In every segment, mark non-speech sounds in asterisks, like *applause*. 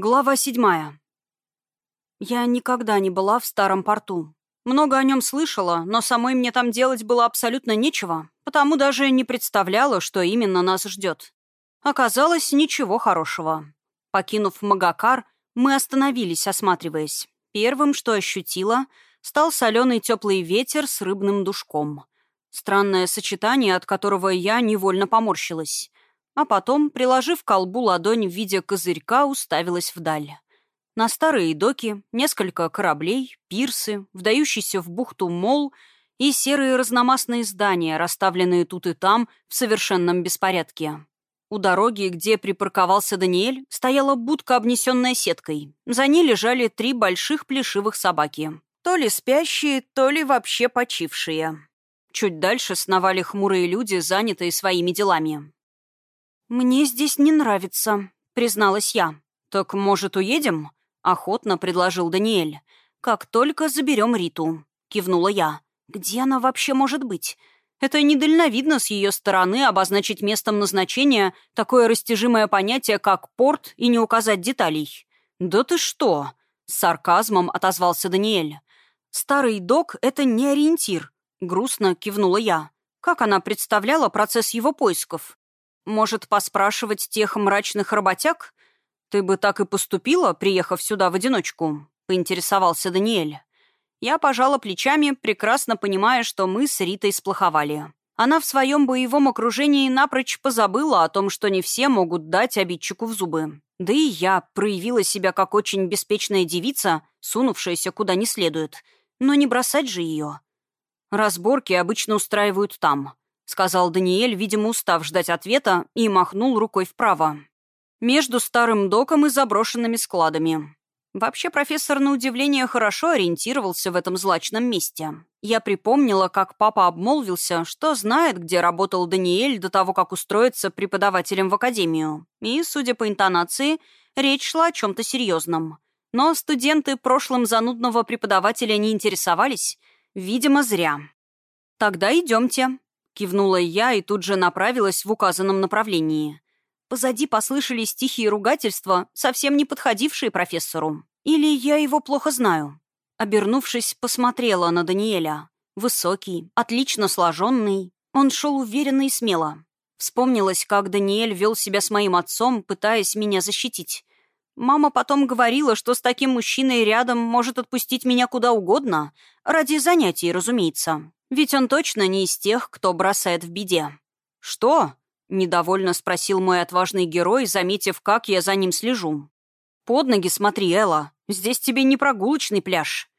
Глава седьмая. Я никогда не была в старом порту. Много о нем слышала, но самой мне там делать было абсолютно нечего, потому даже не представляла, что именно нас ждет. Оказалось, ничего хорошего. Покинув Магакар, мы остановились, осматриваясь. Первым, что ощутила, стал соленый теплый ветер с рыбным душком. Странное сочетание, от которого я невольно поморщилась а потом, приложив к колбу ладонь в виде козырька, уставилась вдаль. На старые доки, несколько кораблей, пирсы, вдающийся в бухту мол и серые разномастные здания, расставленные тут и там в совершенном беспорядке. У дороги, где припарковался Даниэль, стояла будка, обнесенная сеткой. За ней лежали три больших плешивых собаки. То ли спящие, то ли вообще почившие. Чуть дальше сновали хмурые люди, занятые своими делами. «Мне здесь не нравится», — призналась я. «Так, может, уедем?» — охотно предложил Даниэль. «Как только заберем Риту», — кивнула я. «Где она вообще может быть?» Это недальновидно с ее стороны обозначить местом назначения такое растяжимое понятие, как порт, и не указать деталей. «Да ты что?» — с сарказмом отозвался Даниэль. «Старый док — это не ориентир», — грустно кивнула я. Как она представляла процесс его поисков? Может, поспрашивать тех мрачных работяг? Ты бы так и поступила, приехав сюда в одиночку?» — поинтересовался Даниэль. Я пожала плечами, прекрасно понимая, что мы с Ритой сплоховали. Она в своем боевом окружении напрочь позабыла о том, что не все могут дать обидчику в зубы. Да и я проявила себя как очень беспечная девица, сунувшаяся куда не следует. Но не бросать же ее. Разборки обычно устраивают там сказал Даниэль, видимо, устав ждать ответа, и махнул рукой вправо. Между старым доком и заброшенными складами. Вообще профессор, на удивление, хорошо ориентировался в этом злачном месте. Я припомнила, как папа обмолвился, что знает, где работал Даниэль до того, как устроиться преподавателем в академию. И, судя по интонации, речь шла о чем-то серьезном. Но студенты прошлым занудного преподавателя не интересовались. Видимо, зря. «Тогда идемте», Кивнула я и тут же направилась в указанном направлении. Позади послышались тихие ругательства, совсем не подходившие профессору. Или я его плохо знаю. Обернувшись, посмотрела на Даниэля. Высокий, отлично сложенный. Он шел уверенно и смело. Вспомнилось, как Даниэль вел себя с моим отцом, пытаясь меня защитить. Мама потом говорила, что с таким мужчиной рядом может отпустить меня куда угодно, ради занятий, разумеется. Ведь он точно не из тех, кто бросает в беде. «Что?» — недовольно спросил мой отважный герой, заметив, как я за ним слежу. «Под ноги смотри, Элла. Здесь тебе не прогулочный пляж».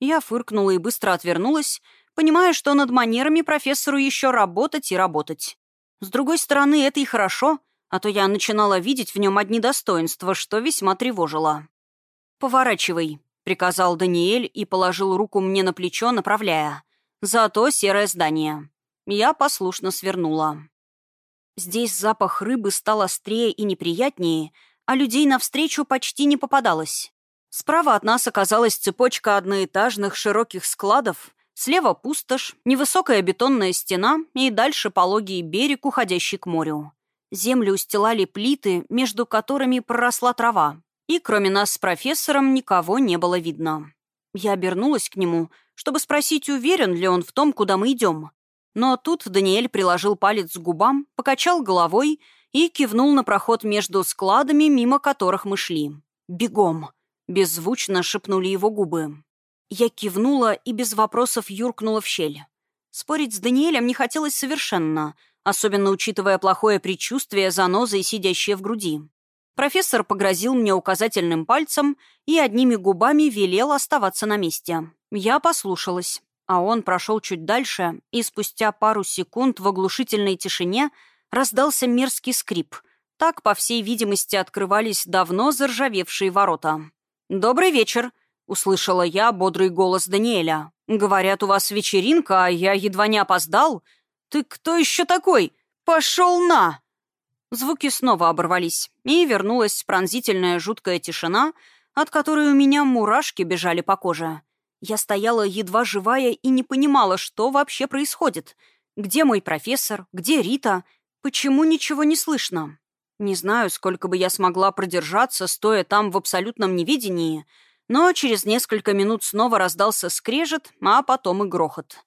Я фыркнула и быстро отвернулась, понимая, что над манерами профессору еще работать и работать. С другой стороны, это и хорошо, а то я начинала видеть в нем одни достоинства, что весьма тревожило. «Поворачивай», — приказал Даниэль и положил руку мне на плечо, направляя. Зато серое здание. Я послушно свернула. Здесь запах рыбы стал острее и неприятнее, а людей навстречу почти не попадалось. Справа от нас оказалась цепочка одноэтажных широких складов, слева пустошь, невысокая бетонная стена и дальше пологий берег, уходящий к морю. Землю устилали плиты, между которыми проросла трава, и кроме нас с профессором никого не было видно. Я обернулась к нему, чтобы спросить, уверен ли он в том, куда мы идем. Но тут Даниэль приложил палец к губам, покачал головой и кивнул на проход между складами, мимо которых мы шли. «Бегом!» — беззвучно шепнули его губы. Я кивнула и без вопросов юркнула в щель. Спорить с Даниэлем не хотелось совершенно, особенно учитывая плохое предчувствие занозы, сидящее в груди. Профессор погрозил мне указательным пальцем и одними губами велел оставаться на месте. Я послушалась, а он прошел чуть дальше, и спустя пару секунд в оглушительной тишине раздался мерзкий скрип. Так, по всей видимости, открывались давно заржавевшие ворота. «Добрый вечер», — услышала я бодрый голос Даниэля. «Говорят, у вас вечеринка, а я едва не опоздал. Ты кто еще такой? Пошел на!» Звуки снова оборвались, и вернулась пронзительная жуткая тишина, от которой у меня мурашки бежали по коже. Я стояла едва живая и не понимала, что вообще происходит. Где мой профессор? Где Рита? Почему ничего не слышно? Не знаю, сколько бы я смогла продержаться, стоя там в абсолютном невидении, но через несколько минут снова раздался скрежет, а потом и грохот.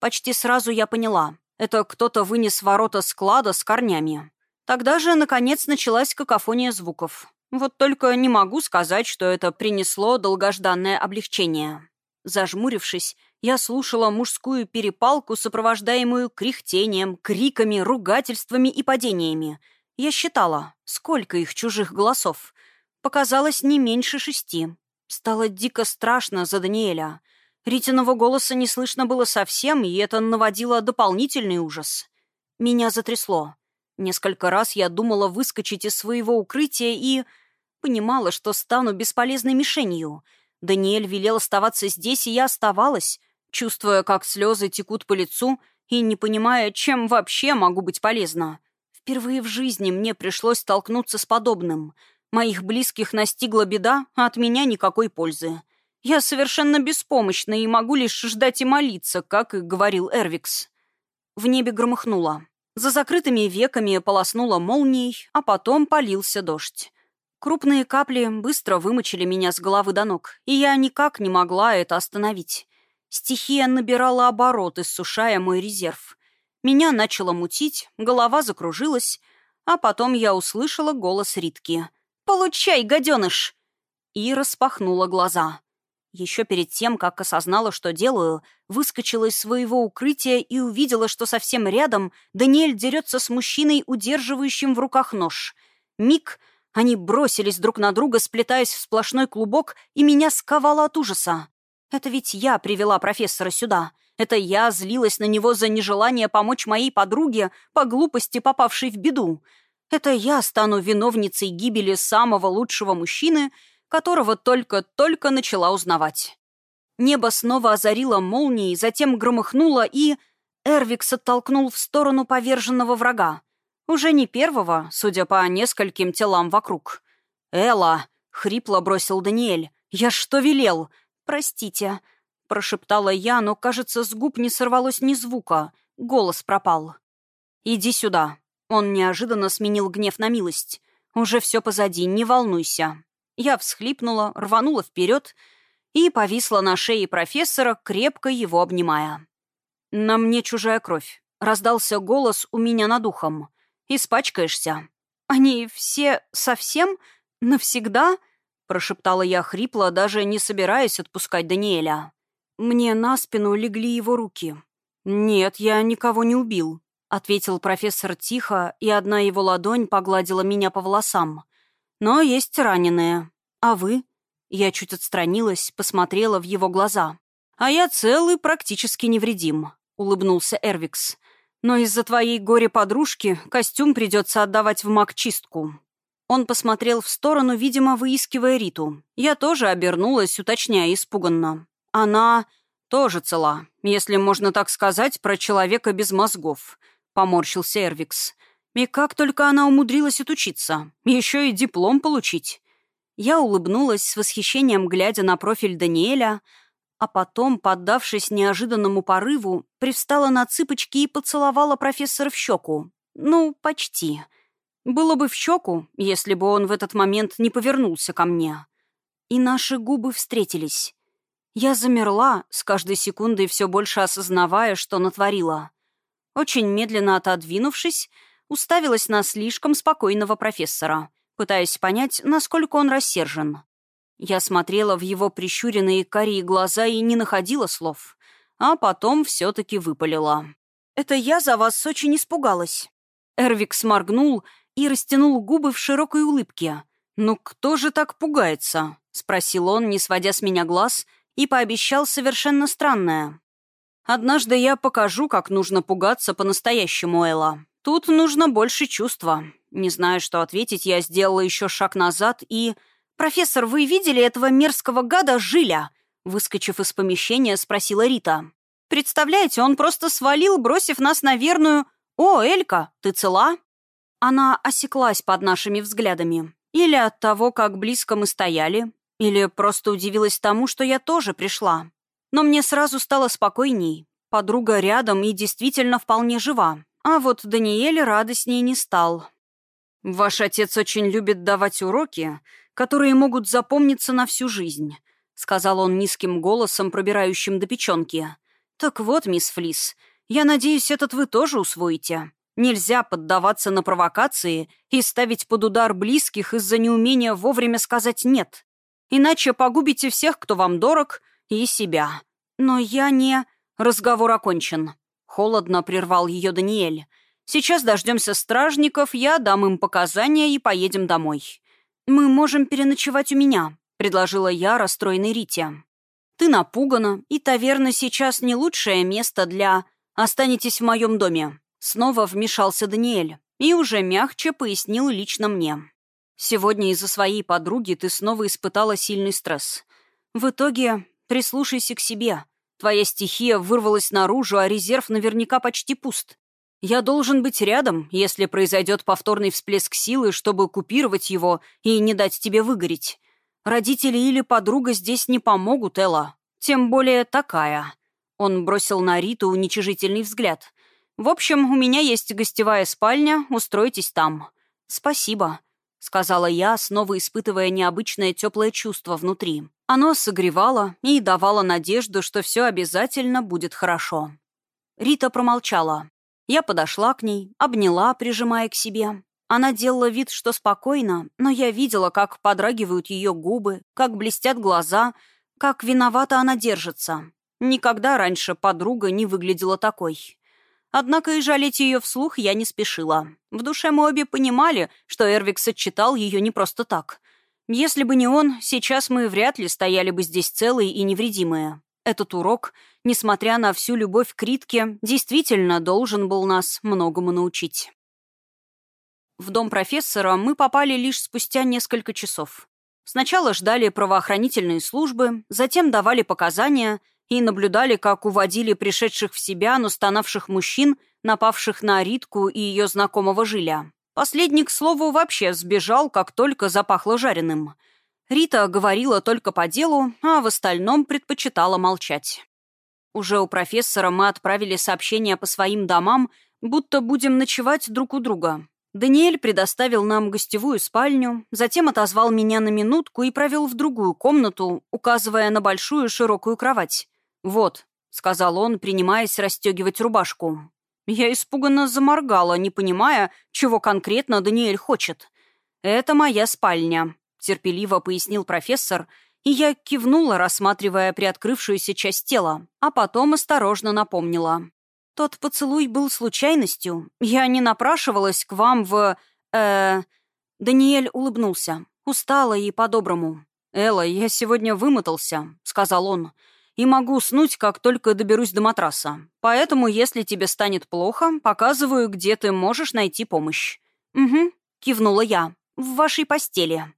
Почти сразу я поняла. Это кто-то вынес ворота склада с корнями. Тогда же, наконец, началась какофония звуков. Вот только не могу сказать, что это принесло долгожданное облегчение. Зажмурившись, я слушала мужскую перепалку, сопровождаемую кряхтением, криками, ругательствами и падениями. Я считала, сколько их чужих голосов. Показалось не меньше шести. Стало дико страшно за Даниэля. Ритиного голоса не слышно было совсем, и это наводило дополнительный ужас. Меня затрясло. Несколько раз я думала выскочить из своего укрытия и... Понимала, что стану бесполезной мишенью. Даниэль велел оставаться здесь, и я оставалась, чувствуя, как слезы текут по лицу и не понимая, чем вообще могу быть полезна. Впервые в жизни мне пришлось столкнуться с подобным. Моих близких настигла беда, а от меня никакой пользы. Я совершенно беспомощна и могу лишь ждать и молиться, как и говорил Эрвикс. В небе громыхнуло. За закрытыми веками полоснуло молнией, а потом полился дождь. Крупные капли быстро вымочили меня с головы до ног, и я никак не могла это остановить. Стихия набирала оборот, иссушая мой резерв. Меня начало мутить, голова закружилась, а потом я услышала голос Ритки. «Получай, гаденыш!» И распахнула глаза. Еще перед тем, как осознала, что делаю, выскочила из своего укрытия и увидела, что совсем рядом Даниэль дерется с мужчиной, удерживающим в руках нож. Миг — они бросились друг на друга, сплетаясь в сплошной клубок, и меня сковало от ужаса. Это ведь я привела профессора сюда. Это я злилась на него за нежелание помочь моей подруге, по глупости попавшей в беду. Это я стану виновницей гибели самого лучшего мужчины, которого только-только начала узнавать. Небо снова озарило молнией, затем громыхнуло, и... Эрвикс оттолкнул в сторону поверженного врага. Уже не первого, судя по нескольким телам вокруг. «Элла!» — хрипло бросил Даниэль. «Я что велел?» «Простите», — прошептала я, но, кажется, с губ не сорвалось ни звука. Голос пропал. «Иди сюда». Он неожиданно сменил гнев на милость. «Уже все позади, не волнуйся». Я всхлипнула, рванула вперед и повисла на шее профессора, крепко его обнимая. «На мне чужая кровь», — раздался голос у меня над ухом. Испачкаешься». «Они все совсем? Навсегда?» — прошептала я хрипло, даже не собираясь отпускать Даниэля. Мне на спину легли его руки. «Нет, я никого не убил», — ответил профессор тихо, и одна его ладонь погладила меня по волосам. «Но есть раненые. А вы?» Я чуть отстранилась, посмотрела в его глаза. «А я целый, практически невредим», — улыбнулся Эрвикс. Но из-за твоей горе-подружки костюм придется отдавать в маг-чистку». Он посмотрел в сторону, видимо, выискивая Риту. Я тоже обернулась, уточняя испуганно. Она тоже цела, если можно так сказать, про человека без мозгов, поморщился Эрвикс. И как только она умудрилась отучиться, еще и диплом получить. Я улыбнулась с восхищением, глядя на профиль Даниэля, а потом, поддавшись неожиданному порыву, привстала на цыпочки и поцеловала профессора в щеку. Ну, почти. Было бы в щеку, если бы он в этот момент не повернулся ко мне. И наши губы встретились. Я замерла, с каждой секундой все больше осознавая, что натворила. Очень медленно отодвинувшись, уставилась на слишком спокойного профессора, пытаясь понять, насколько он рассержен. Я смотрела в его прищуренные карие глаза и не находила слов. А потом все-таки выпалила. «Это я за вас очень испугалась». Эрвик сморгнул и растянул губы в широкой улыбке. «Ну кто же так пугается?» — спросил он, не сводя с меня глаз, и пообещал совершенно странное. «Однажды я покажу, как нужно пугаться по-настоящему, Элла. Тут нужно больше чувства». Не знаю, что ответить, я сделала еще шаг назад и «Профессор, вы видели этого мерзкого гада Жиля?» Выскочив из помещения, спросила Рита. «Представляете, он просто свалил, бросив нас на верную... О, Элька, ты цела?» Она осеклась под нашими взглядами. Или от того, как близко мы стояли, или просто удивилась тому, что я тоже пришла. Но мне сразу стало спокойней. Подруга рядом и действительно вполне жива. А вот Даниэль радостней не стал. «Ваш отец очень любит давать уроки, которые могут запомниться на всю жизнь», сказал он низким голосом, пробирающим до печенки. «Так вот, мисс Флис, я надеюсь, этот вы тоже усвоите. Нельзя поддаваться на провокации и ставить под удар близких из-за неумения вовремя сказать «нет». Иначе погубите всех, кто вам дорог, и себя. Но я не... Разговор окончен. Холодно прервал ее Даниэль. Сейчас дождемся стражников, я дам им показания и поедем домой. Мы можем переночевать у меня, предложила я расстроенной Рите. Ты напугана, и таверна сейчас не лучшее место для... Останетесь в моем доме. Снова вмешался Даниэль и уже мягче пояснил лично мне. Сегодня из-за своей подруги ты снова испытала сильный стресс. В итоге прислушайся к себе. Твоя стихия вырвалась наружу, а резерв наверняка почти пуст. Я должен быть рядом, если произойдет повторный всплеск силы, чтобы купировать его и не дать тебе выгореть. Родители или подруга здесь не помогут, Элла. Тем более такая. Он бросил на Риту уничижительный взгляд. В общем, у меня есть гостевая спальня, устройтесь там. Спасибо, сказала я, снова испытывая необычное теплое чувство внутри. Оно согревало и давало надежду, что все обязательно будет хорошо. Рита промолчала. Я подошла к ней, обняла, прижимая к себе. Она делала вид, что спокойно, но я видела, как подрагивают ее губы, как блестят глаза, как виновата она держится. Никогда раньше подруга не выглядела такой. Однако и жалеть ее вслух я не спешила. В душе мы обе понимали, что Эрвикс отчитал ее не просто так. Если бы не он, сейчас мы вряд ли стояли бы здесь целые и невредимые. Этот урок, несмотря на всю любовь к Ритке, действительно должен был нас многому научить. В дом профессора мы попали лишь спустя несколько часов. Сначала ждали правоохранительные службы, затем давали показания и наблюдали, как уводили пришедших в себя, но стонавших мужчин, напавших на Ритку и ее знакомого Жиля. Последний, к слову, вообще сбежал, как только запахло жареным. Рита говорила только по делу, а в остальном предпочитала молчать. Уже у профессора мы отправили сообщение по своим домам, будто будем ночевать друг у друга. Даниэль предоставил нам гостевую спальню, затем отозвал меня на минутку и провел в другую комнату, указывая на большую широкую кровать. «Вот», — сказал он, принимаясь расстегивать рубашку. Я испуганно заморгала, не понимая, чего конкретно Даниэль хочет. «Это моя спальня», — терпеливо пояснил профессор, и я кивнула, рассматривая приоткрывшуюся часть тела, а потом осторожно напомнила. «Тот поцелуй был случайностью. Я не напрашивалась к вам в... э Даниэль улыбнулся. Устала и по-доброму. «Элла, я сегодня вымотался», — сказал он и могу уснуть, как только доберусь до матраса. Поэтому, если тебе станет плохо, показываю, где ты можешь найти помощь». «Угу», — кивнула я. «В вашей постели».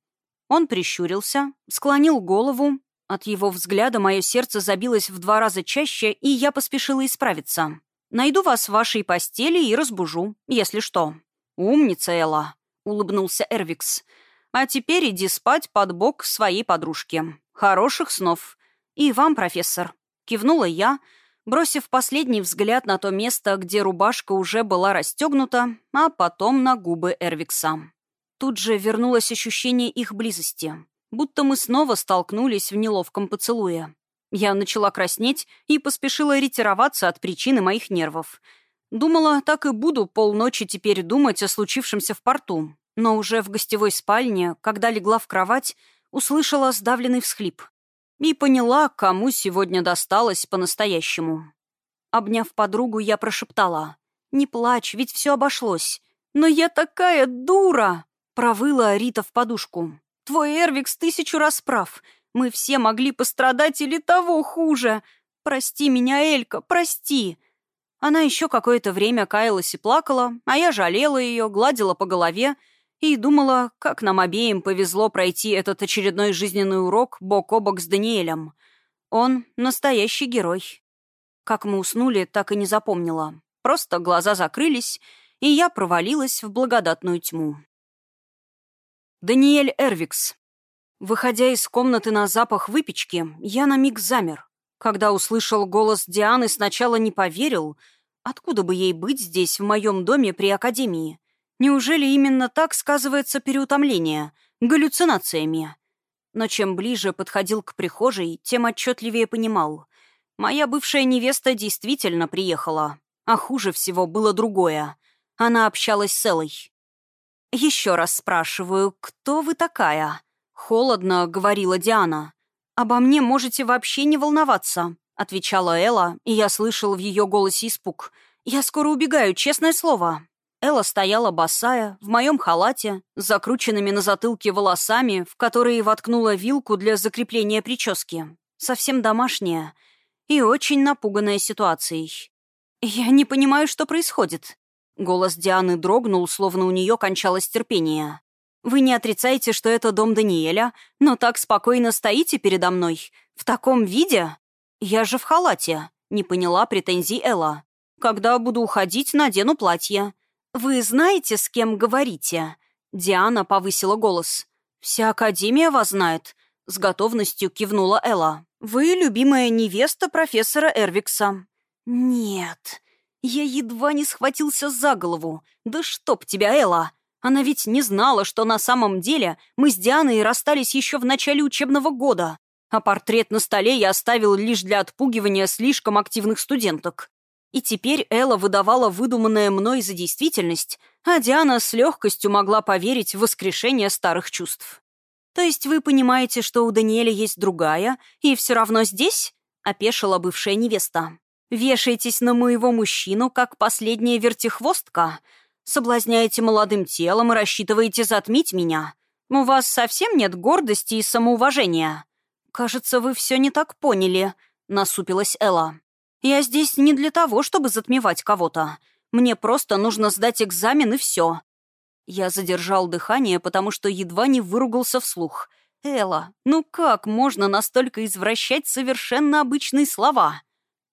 Он прищурился, склонил голову. От его взгляда мое сердце забилось в два раза чаще, и я поспешила исправиться. «Найду вас в вашей постели и разбужу, если что». «Умница, Элла», — улыбнулся Эрвикс. «А теперь иди спать под бок своей подружки. Хороших снов. «И вам, профессор», — кивнула я, бросив последний взгляд на то место, где рубашка уже была расстегнута, а потом на губы Эрвикса. Тут же вернулось ощущение их близости, будто мы снова столкнулись в неловком поцелуе. Я начала краснеть и поспешила ретироваться от причины моих нервов. Думала, так и буду полночи теперь думать о случившемся в порту. Но уже в гостевой спальне, когда легла в кровать, услышала сдавленный всхлип и поняла, кому сегодня досталось по-настоящему. Обняв подругу, я прошептала. «Не плачь, ведь все обошлось». «Но я такая дура!» — провыла Рита в подушку. «Твой Эрвикс тысячу раз прав. Мы все могли пострадать или того хуже. Прости меня, Элька, прости!» Она еще какое-то время каялась и плакала, а я жалела ее, гладила по голове и думала, как нам обеим повезло пройти этот очередной жизненный урок бок о бок с Даниэлем. Он — настоящий герой. Как мы уснули, так и не запомнила. Просто глаза закрылись, и я провалилась в благодатную тьму. Даниэль Эрвикс. Выходя из комнаты на запах выпечки, я на миг замер. Когда услышал голос Дианы, сначала не поверил, откуда бы ей быть здесь, в моем доме при Академии. Неужели именно так сказывается переутомление? Галлюцинациями? Но чем ближе подходил к прихожей, тем отчетливее понимал. Моя бывшая невеста действительно приехала. А хуже всего было другое. Она общалась с Элой. «Еще раз спрашиваю, кто вы такая?» «Холодно», — говорила Диана. «Обо мне можете вообще не волноваться», — отвечала Элла, и я слышал в ее голосе испуг. «Я скоро убегаю, честное слово». Элла стояла босая, в моем халате, с закрученными на затылке волосами, в которые воткнула вилку для закрепления прически. Совсем домашняя и очень напуганная ситуацией. «Я не понимаю, что происходит». Голос Дианы дрогнул, словно у нее кончалось терпение. «Вы не отрицаете, что это дом Даниэля, но так спокойно стоите передо мной? В таком виде? Я же в халате», — не поняла претензий Элла. «Когда буду уходить, надену платье». «Вы знаете, с кем говорите?» Диана повысила голос. «Вся Академия вас знает», — с готовностью кивнула Элла. «Вы любимая невеста профессора Эрвикса». «Нет». Я едва не схватился за голову. «Да чтоб тебя, Элла!» Она ведь не знала, что на самом деле мы с Дианой расстались еще в начале учебного года, а портрет на столе я оставил лишь для отпугивания слишком активных студенток. И теперь Элла выдавала выдуманное мной за действительность, а Диана с легкостью могла поверить в воскрешение старых чувств. «То есть вы понимаете, что у Даниэля есть другая, и все равно здесь?» — опешила бывшая невеста. «Вешаетесь на моего мужчину, как последняя вертихвостка?» Соблазняете молодым телом и рассчитываете затмить меня. У вас совсем нет гордости и самоуважения. Кажется, вы все не так поняли, насупилась Элла. Я здесь не для того, чтобы затмевать кого-то. Мне просто нужно сдать экзамен и все. Я задержал дыхание, потому что едва не выругался вслух. «Элла, ну как можно настолько извращать совершенно обычные слова?»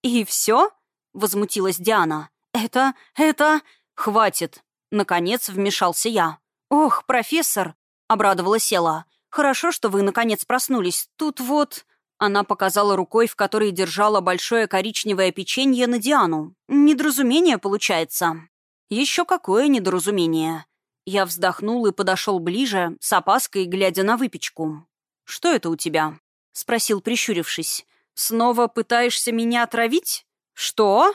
«И все?» — возмутилась Диана. «Это... это...» «Хватит!» Наконец вмешался я. «Ох, профессор!» — обрадовалась Элла. «Хорошо, что вы, наконец, проснулись. Тут вот...» Она показала рукой, в которой держала большое коричневое печенье на Диану. «Недоразумение получается». «Еще какое недоразумение?» Я вздохнул и подошел ближе, с опаской, глядя на выпечку. «Что это у тебя?» — спросил, прищурившись. «Снова пытаешься меня отравить?» «Что?»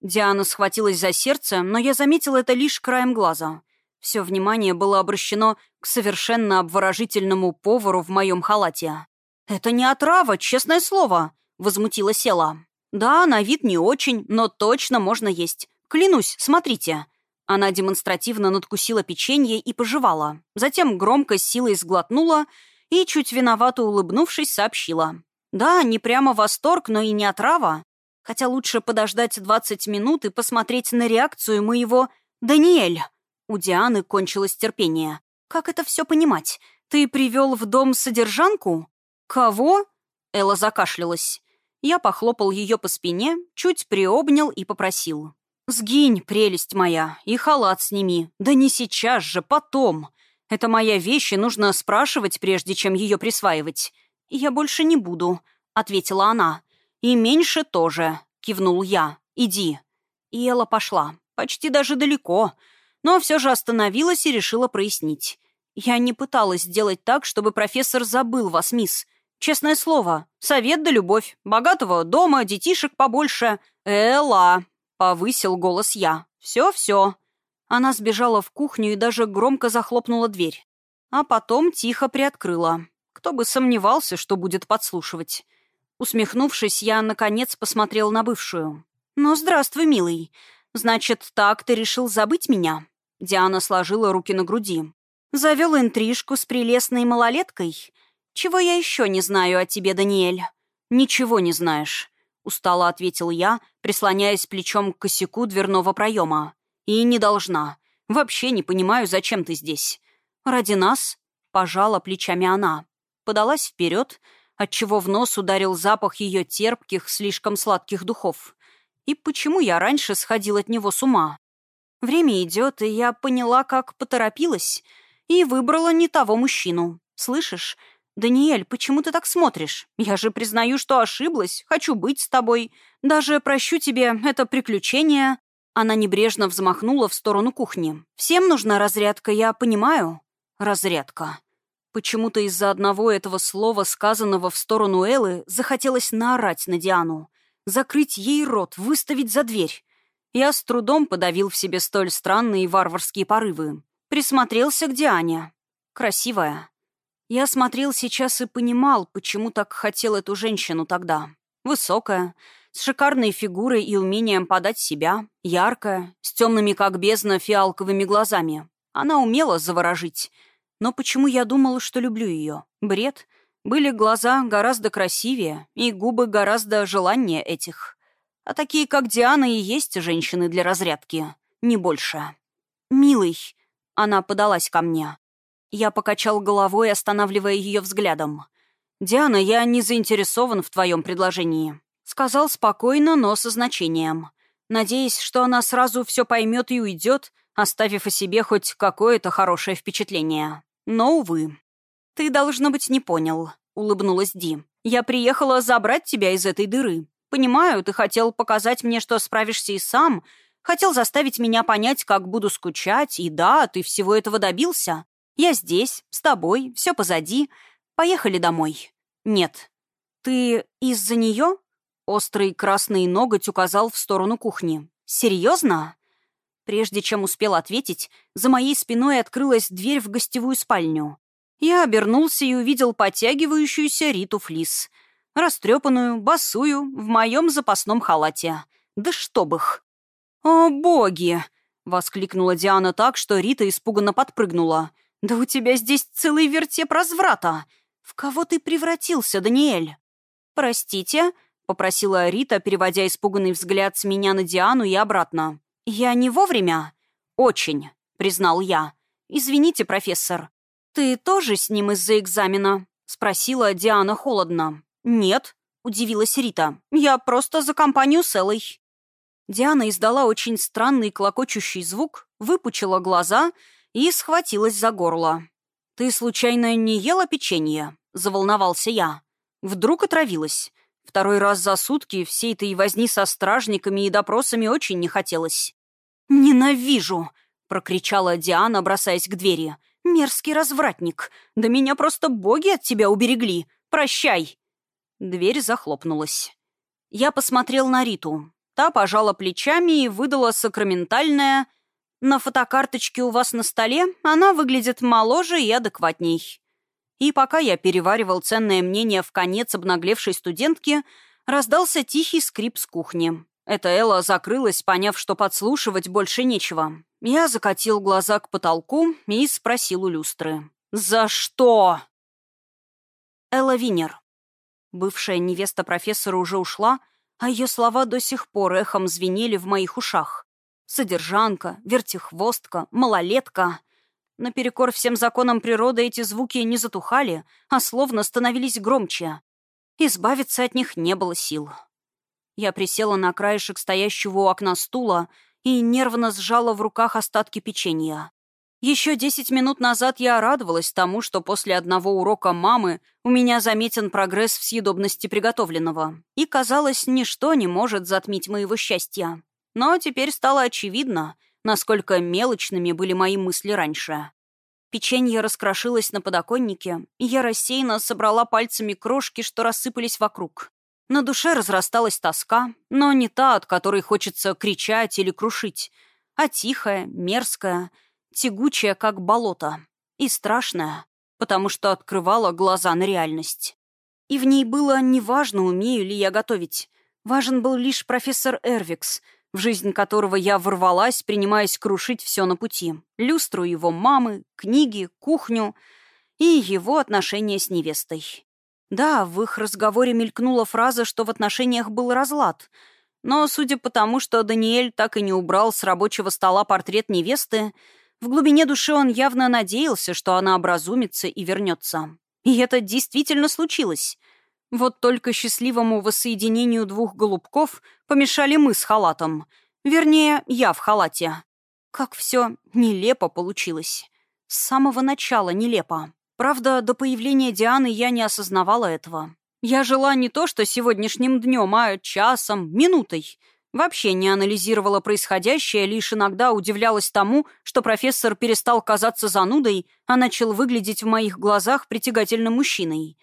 Диана схватилась за сердце, но я заметил это лишь краем глаза. Все внимание было обращено к совершенно обворожительному повару в моем халате. «Это не отрава, честное слово!» — возмутила Села. «Да, на вид не очень, но точно можно есть. Клянусь, смотрите!» Она демонстративно надкусила печенье и пожевала. Затем громко силой сглотнула и, чуть виновато улыбнувшись, сообщила. «Да, не прямо восторг, но и не отрава. Хотя лучше подождать 20 минут и посмотреть на реакцию моего «Даниэль». У Дианы кончилось терпение. «Как это все понимать? Ты привел в дом содержанку?» «Кого?» Элла закашлялась. Я похлопал ее по спине, чуть приобнял и попросил. «Сгинь, прелесть моя, и халат сними. Да не сейчас же, потом. Это моя вещь, и нужно спрашивать, прежде чем ее присваивать». «Я больше не буду», — ответила она. «И меньше тоже», — кивнул я. «Иди». И Элла пошла. Почти даже далеко. Но все же остановилась и решила прояснить. «Я не пыталась сделать так, чтобы профессор забыл вас, мисс. Честное слово. Совет да любовь. Богатого дома, детишек побольше. Элла!» — повысил голос я. «Все-все». Она сбежала в кухню и даже громко захлопнула дверь. А потом тихо приоткрыла. Кто бы сомневался, что будет подслушивать. Усмехнувшись, я, наконец, посмотрел на бывшую. «Ну, здравствуй, милый. Значит, так ты решил забыть меня?» Диана сложила руки на груди. «Завел интрижку с прелестной малолеткой? Чего я еще не знаю о тебе, Даниэль?» «Ничего не знаешь», — устало ответил я, прислоняясь плечом к косяку дверного проема. «И не должна. Вообще не понимаю, зачем ты здесь». «Ради нас?» — пожала плечами она. Подалась вперед, — отчего в нос ударил запах ее терпких, слишком сладких духов. И почему я раньше сходил от него с ума? Время идет, и я поняла, как поторопилась, и выбрала не того мужчину. Слышишь? «Даниэль, почему ты так смотришь? Я же признаю, что ошиблась, хочу быть с тобой. Даже прощу тебе это приключение. Она небрежно взмахнула в сторону кухни. «Всем нужна разрядка, я понимаю». «Разрядка». Почему-то из-за одного этого слова, сказанного в сторону Эллы, захотелось наорать на Диану. Закрыть ей рот, выставить за дверь. Я с трудом подавил в себе столь странные варварские порывы. Присмотрелся к Диане. Красивая. Я смотрел сейчас и понимал, почему так хотел эту женщину тогда. Высокая, с шикарной фигурой и умением подать себя, яркая, с темными, как бездна, фиалковыми глазами. Она умела заворожить. Но почему я думал, что люблю ее? Бред. Были глаза гораздо красивее, и губы гораздо желаннее этих. А такие, как Диана, и есть женщины для разрядки. Не больше. «Милый», — она подалась ко мне. Я покачал головой, останавливая ее взглядом. «Диана, я не заинтересован в твоем предложении», — сказал спокойно, но со значением. Надеясь, что она сразу все поймет и уйдет, оставив о себе хоть какое-то хорошее впечатление. Но, увы. «Ты, должно быть, не понял», — улыбнулась Ди. «Я приехала забрать тебя из этой дыры. Понимаю, ты хотел показать мне, что справишься и сам, хотел заставить меня понять, как буду скучать, и да, ты всего этого добился. Я здесь, с тобой, все позади. Поехали домой». «Нет». «Ты из-за нее?» Острый красный ноготь указал в сторону кухни. «Серьезно?» Прежде чем успел ответить, за моей спиной открылась дверь в гостевую спальню. Я обернулся и увидел подтягивающуюся Риту Флис. Растрепанную, босую, в моем запасном халате. Да чтоб их! «О, боги!» — воскликнула Диана так, что Рита испуганно подпрыгнула. «Да у тебя здесь целый вертеп разврата! В кого ты превратился, Даниэль?» «Простите», — попросила Рита, переводя испуганный взгляд с меня на Диану и обратно. «Я не вовремя?» «Очень», — признал я. «Извините, профессор». «Ты тоже с ним из-за экзамена?» — спросила Диана холодно. «Нет», — удивилась Рита. «Я просто за компанию с Эллой». Диана издала очень странный клокочущий звук, выпучила глаза и схватилась за горло. «Ты, случайно, не ела печенье?» — заволновался я. Вдруг отравилась. Второй раз за сутки всей этой возни со стражниками и допросами очень не хотелось. «Ненавижу!» — прокричала Диана, бросаясь к двери. «Мерзкий развратник! Да меня просто боги от тебя уберегли! Прощай!» Дверь захлопнулась. Я посмотрел на Риту. Та пожала плечами и выдала сакраментальное «На фотокарточке у вас на столе она выглядит моложе и адекватней». И пока я переваривал ценное мнение в конец обнаглевшей студентки, раздался тихий скрип с кухни. Эта Элла закрылась, поняв, что подслушивать больше нечего. Я закатил глаза к потолку и спросил у люстры. «За что?» Элла Винер. Бывшая невеста профессора уже ушла, а ее слова до сих пор эхом звенели в моих ушах. Содержанка, вертихвостка, малолетка. Наперекор всем законам природы эти звуки не затухали, а словно становились громче. Избавиться от них не было сил. Я присела на краешек стоящего у окна стула и нервно сжала в руках остатки печенья. Еще десять минут назад я радовалась тому, что после одного урока мамы у меня заметен прогресс в съедобности приготовленного. И, казалось, ничто не может затмить моего счастья. Но теперь стало очевидно, насколько мелочными были мои мысли раньше. Печенье раскрошилось на подоконнике, и я рассеянно собрала пальцами крошки, что рассыпались вокруг. На душе разрасталась тоска, но не та, от которой хочется кричать или крушить, а тихая, мерзкая — тягучая, как болото, и страшная, потому что открывала глаза на реальность. И в ней было неважно, умею ли я готовить. Важен был лишь профессор Эрвикс, в жизнь которого я ворвалась, принимаясь крушить все на пути. Люстру его мамы, книги, кухню и его отношения с невестой. Да, в их разговоре мелькнула фраза, что в отношениях был разлад. Но, судя по тому, что Даниэль так и не убрал с рабочего стола портрет невесты, в глубине души он явно надеялся, что она образумится и вернется. И это действительно случилось. Вот только счастливому воссоединению двух голубков помешали мы с халатом. Вернее, я в халате. Как все нелепо получилось. С самого начала нелепо. Правда, до появления Дианы я не осознавала этого. Я жила не то что сегодняшним днем, а часом, минутой. Вообще не анализировала происходящее, лишь иногда удивлялась тому, что профессор перестал казаться занудой, а начал выглядеть в моих глазах притягательным мужчиной.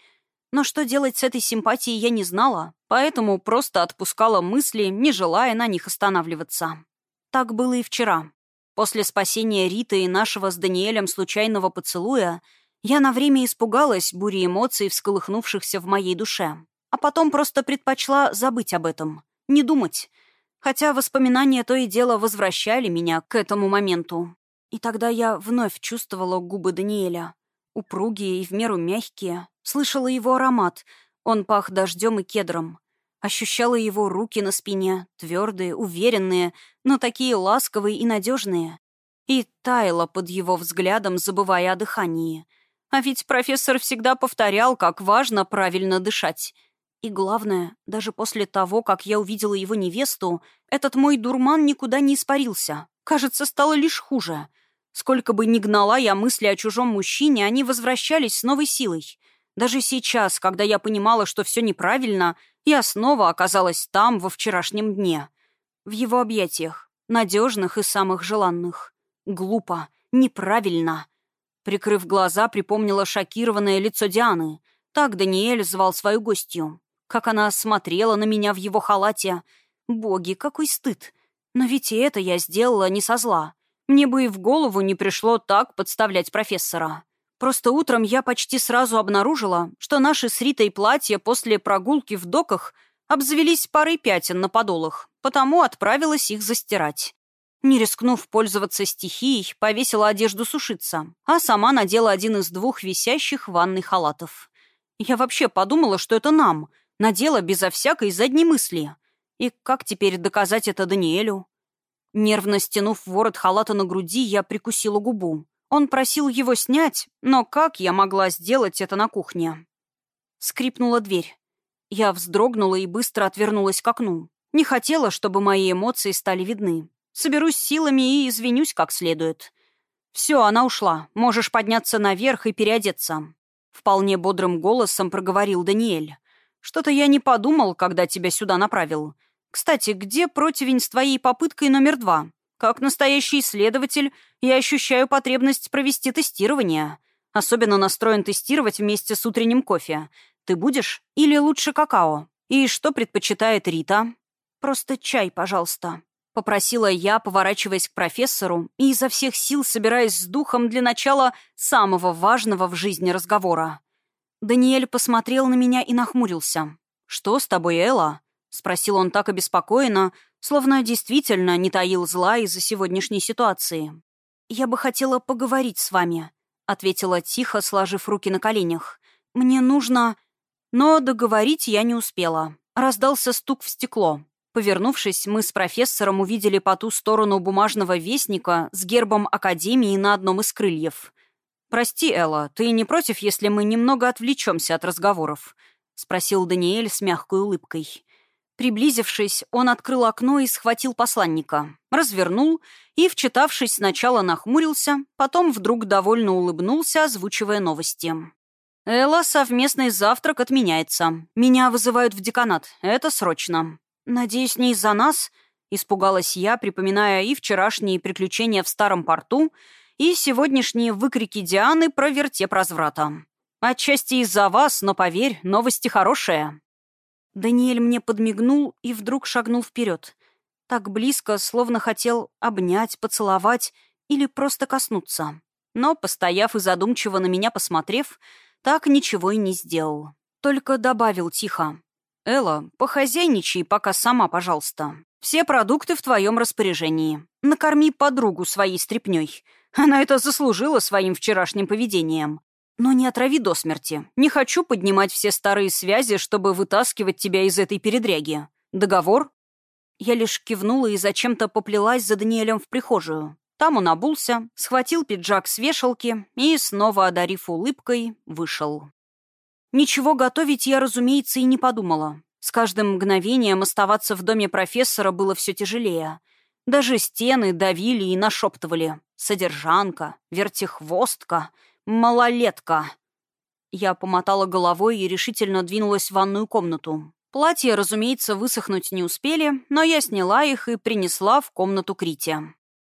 Но что делать с этой симпатией я не знала, поэтому просто отпускала мысли, не желая на них останавливаться. Так было и вчера. После спасения Риты и нашего с Даниэлем случайного поцелуя я на время испугалась бури эмоций, всколыхнувшихся в моей душе, а потом просто предпочла забыть об этом, не думать — хотя воспоминания то и дело возвращали меня к этому моменту. И тогда я вновь чувствовала губы Даниэля. Упругие и в меру мягкие. Слышала его аромат. Он пах дождем и кедром. Ощущала его руки на спине, твердые, уверенные, но такие ласковые и надежные. И таяла под его взглядом, забывая о дыхании. А ведь профессор всегда повторял, как важно правильно дышать. И главное, даже после того, как я увидела его невесту, этот мой дурман никуда не испарился. Кажется, стало лишь хуже. Сколько бы ни гнала я мысли о чужом мужчине, они возвращались с новой силой. Даже сейчас, когда я понимала, что все неправильно, я снова оказалась там, во вчерашнем дне. В его объятиях, надежных и самых желанных. Глупо, неправильно. Прикрыв глаза, припомнила шокированное лицо Дианы. Так Даниэль звал свою гостью. Как она смотрела на меня в его халате. Боги, какой стыд. Но ведь и это я сделала не со зла. Мне бы и в голову не пришло так подставлять профессора. Просто утром я почти сразу обнаружила, что наши с Ритой платья после прогулки в доках обзавелись парой пятен на подолах, потому отправилась их застирать. Не рискнув пользоваться стихией, повесила одежду сушиться, а сама надела один из двух висящих ванной халатов. Я вообще подумала, что это нам — Надела безо всякой задней мысли. И как теперь доказать это Даниэлю? Нервно стянув ворот халата на груди, я прикусила губу. Он просил его снять, но как я могла сделать это на кухне? Скрипнула дверь. Я вздрогнула и быстро отвернулась к окну. Не хотела, чтобы мои эмоции стали видны. Соберусь силами и извинюсь как следует. «Все, она ушла. Можешь подняться наверх и переодеться». Вполне бодрым голосом проговорил Даниэль. Что-то я не подумал, когда тебя сюда направил. Кстати, где противень с твоей попыткой номер два? Как настоящий исследователь, я ощущаю потребность провести тестирование. Особенно настроен тестировать вместе с утренним кофе. Ты будешь? Или лучше какао? И что предпочитает Рита? Просто чай, пожалуйста. Попросила я, поворачиваясь к профессору и изо всех сил собираясь с духом для начала самого важного в жизни разговора. Даниэль посмотрел на меня и нахмурился. «Что с тобой, Элла?» — спросил он так обеспокоенно, словно действительно не таил зла из-за сегодняшней ситуации. «Я бы хотела поговорить с вами», — ответила тихо, сложив руки на коленях. «Мне нужно...» Но договорить я не успела. Раздался стук в стекло. Повернувшись, мы с профессором увидели по ту сторону бумажного вестника с гербом Академии на одном из крыльев. «Прости, Элла, ты не против, если мы немного отвлечемся от разговоров?» — спросил Даниэль с мягкой улыбкой. Приблизившись, он открыл окно и схватил посланника, развернул и, вчитавшись, сначала нахмурился, потом вдруг довольно улыбнулся, озвучивая новости. «Элла, совместный завтрак отменяется. Меня вызывают в деканат. Это срочно. Надеюсь, не из-за нас?» — испугалась я, припоминая и вчерашние приключения в старом порту, и сегодняшние выкрики Дианы про вертеп разврата. Отчасти из-за вас, но поверь, новости хорошие». Даниэль мне подмигнул и вдруг шагнул вперед. Так близко, словно хотел обнять, поцеловать или просто коснуться. Но, постояв и задумчиво на меня посмотрев, так ничего и не сделал. Только добавил тихо. «Элла, похозяйничай пока сама, пожалуйста. Все продукты в твоем распоряжении. Накорми подругу своей стряпнёй. Она это заслужила своим вчерашним поведением. Но не отрави до смерти. Не хочу поднимать все старые связи, чтобы вытаскивать тебя из этой передряги. Договор?» Я лишь кивнула и зачем-то поплелась за Даниэлем в прихожую. Там он обулся, схватил пиджак с вешалки и, снова одарив улыбкой, вышел. Ничего готовить я, разумеется, и не подумала. С каждым мгновением оставаться в доме профессора было все тяжелее. Даже стены давили и нашептывали. Содержанка, вертихвостка, малолетка. Я помотала головой и решительно двинулась в ванную комнату. Платья, разумеется, высохнуть не успели, но я сняла их и принесла в комнату Крити.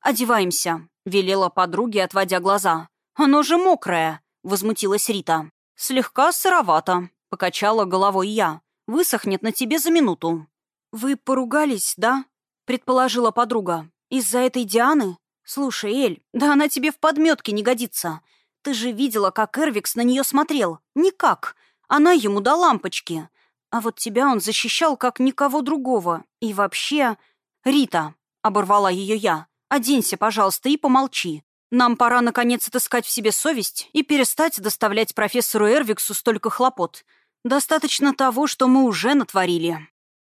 «Одеваемся», — велела подруге, отводя глаза. «Оно же мокрое», — возмутилась Рита. «Слегка сыровато», — покачала головой я. «Высохнет на тебе за минуту». «Вы поругались, да?» — предположила подруга. «Из-за этой Дианы? Слушай, Эль, да она тебе в подметке не годится. Ты же видела, как Эрвикс на нее смотрел. Никак. Она ему до лампочки. А вот тебя он защищал, как никого другого. И вообще... Рита, — оборвала ее я, — оденься, пожалуйста, и помолчи. Нам пора, наконец, отыскать в себе совесть и перестать доставлять профессору Эрвиксу столько хлопот. Достаточно того, что мы уже натворили.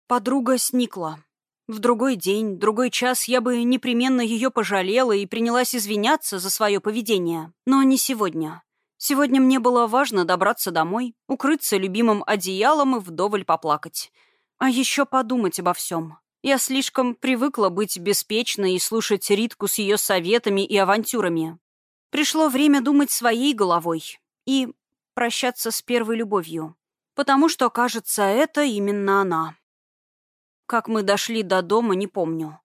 Подруга сникла. В другой день, другой час я бы непременно ее пожалела и принялась извиняться за свое поведение. Но не сегодня. Сегодня мне было важно добраться домой, укрыться любимым одеялом и вдоволь поплакать. А еще подумать обо всем. Я слишком привыкла быть беспечной и слушать Ритку с ее советами и авантюрами. Пришло время думать своей головой и прощаться с первой любовью. Потому что, кажется, это именно она. Как мы дошли до дома, не помню.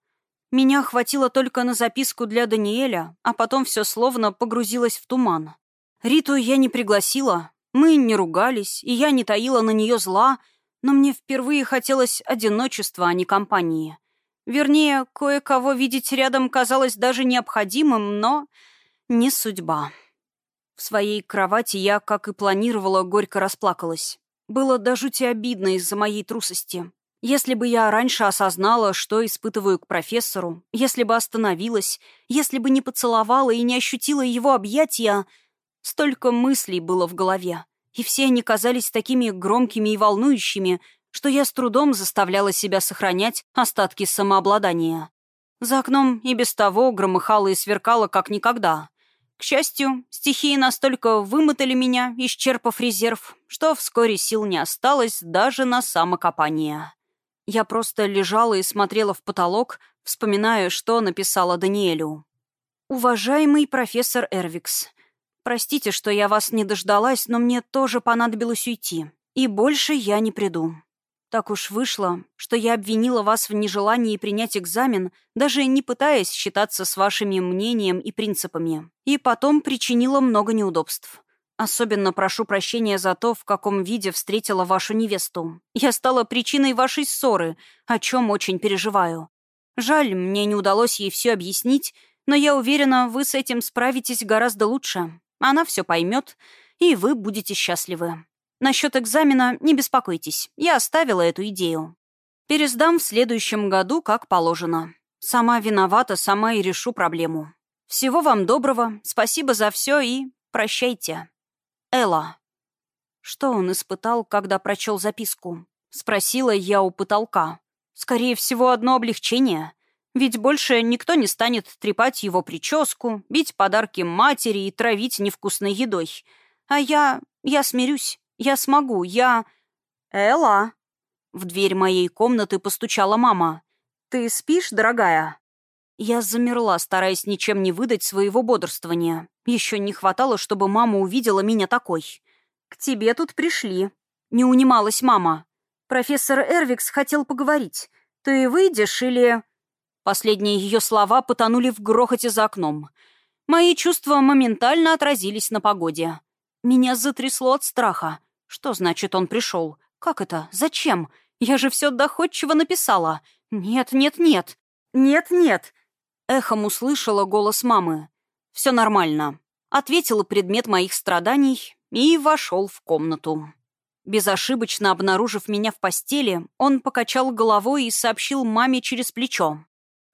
Меня хватило только на записку для Даниэля, а потом все словно погрузилось в туман. Риту я не пригласила, мы не ругались, и я не таила на нее зла, но мне впервые хотелось одиночества, а не компании. Вернее, кое-кого видеть рядом казалось даже необходимым, но не судьба. В своей кровати я, как и планировала, горько расплакалась. Было до жути обидно из-за моей трусости. Если бы я раньше осознала, что испытываю к профессору, если бы остановилась, если бы не поцеловала и не ощутила его объятия, столько мыслей было в голове, и все они казались такими громкими и волнующими, что я с трудом заставляла себя сохранять остатки самообладания. За окном и без того громыхало и сверкало как никогда. К счастью, стихии настолько вымотали меня, исчерпав резерв, что вскоре сил не осталось даже на самокопание. Я просто лежала и смотрела в потолок, вспоминая, что написала Даниэлю. «Уважаемый профессор Эрвикс, простите, что я вас не дождалась, но мне тоже понадобилось уйти, и больше я не приду. Так уж вышло, что я обвинила вас в нежелании принять экзамен, даже не пытаясь считаться с вашими мнением и принципами, и потом причинила много неудобств. Особенно прошу прощения за то, в каком виде встретила вашу невесту. Я стала причиной вашей ссоры, о чем очень переживаю. Жаль, мне не удалось ей все объяснить, но я уверена, вы с этим справитесь гораздо лучше. Она все поймет, и вы будете счастливы. Насчет экзамена не беспокойтесь, я оставила эту идею. Пересдам в следующем году, как положено. Сама виновата, сама и решу проблему. Всего вам доброго, спасибо за все и прощайте. Элла. Что он испытал, когда прочел записку? Спросила я у потолка. Скорее всего, одно облегчение. Ведь больше никто не станет трепать его прическу, бить подарки матери и травить невкусной едой. А я... я смирюсь. Я смогу. Я... Элла. В дверь моей комнаты постучала мама. «Ты спишь, дорогая?» Я замерла, стараясь ничем не выдать своего бодрствования. Еще не хватало, чтобы мама увидела меня такой. «К тебе тут пришли». Не унималась мама. «Профессор Эрвикс хотел поговорить. Ты выйдешь или...» Последние ее слова потонули в грохоте за окном. Мои чувства моментально отразились на погоде. Меня затрясло от страха. Что значит он пришел? Как это? Зачем? Я же все доходчиво написала. Нет, нет, нет. Нет, нет. Эхом услышала голос мамы. «Все нормально», — ответил предмет моих страданий и вошел в комнату. Безошибочно обнаружив меня в постели, он покачал головой и сообщил маме через плечо.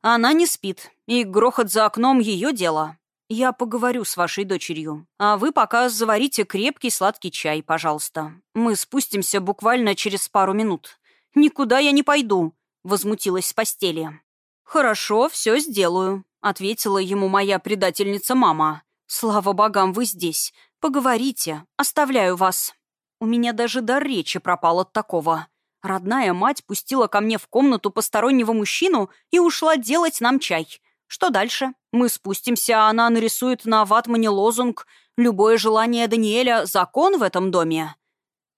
«Она не спит, и грохот за окном — ее дело. Я поговорю с вашей дочерью, а вы пока заварите крепкий сладкий чай, пожалуйста. Мы спустимся буквально через пару минут». «Никуда я не пойду», — возмутилась с постели. «Хорошо, все сделаю», — ответила ему моя предательница-мама. «Слава богам, вы здесь. Поговорите. Оставляю вас». У меня даже дар речи пропал от такого. Родная мать пустила ко мне в комнату постороннего мужчину и ушла делать нам чай. Что дальше? Мы спустимся, а она нарисует на ватмане лозунг «Любое желание Даниэля — закон в этом доме».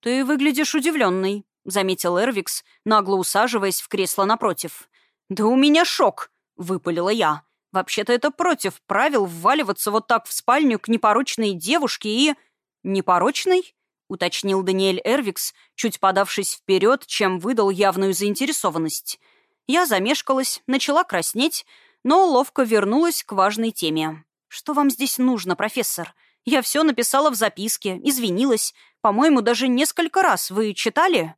«Ты выглядишь удивленной», — заметил Эрвикс, нагло усаживаясь в кресло напротив. «Да у меня шок!» — выпалила я. «Вообще-то это против правил вваливаться вот так в спальню к непорочной девушке и...» «Непорочной?» — уточнил Даниэль Эрвикс, чуть подавшись вперед, чем выдал явную заинтересованность. Я замешкалась, начала краснеть, но ловко вернулась к важной теме. «Что вам здесь нужно, профессор? Я все написала в записке, извинилась. По-моему, даже несколько раз. Вы читали?»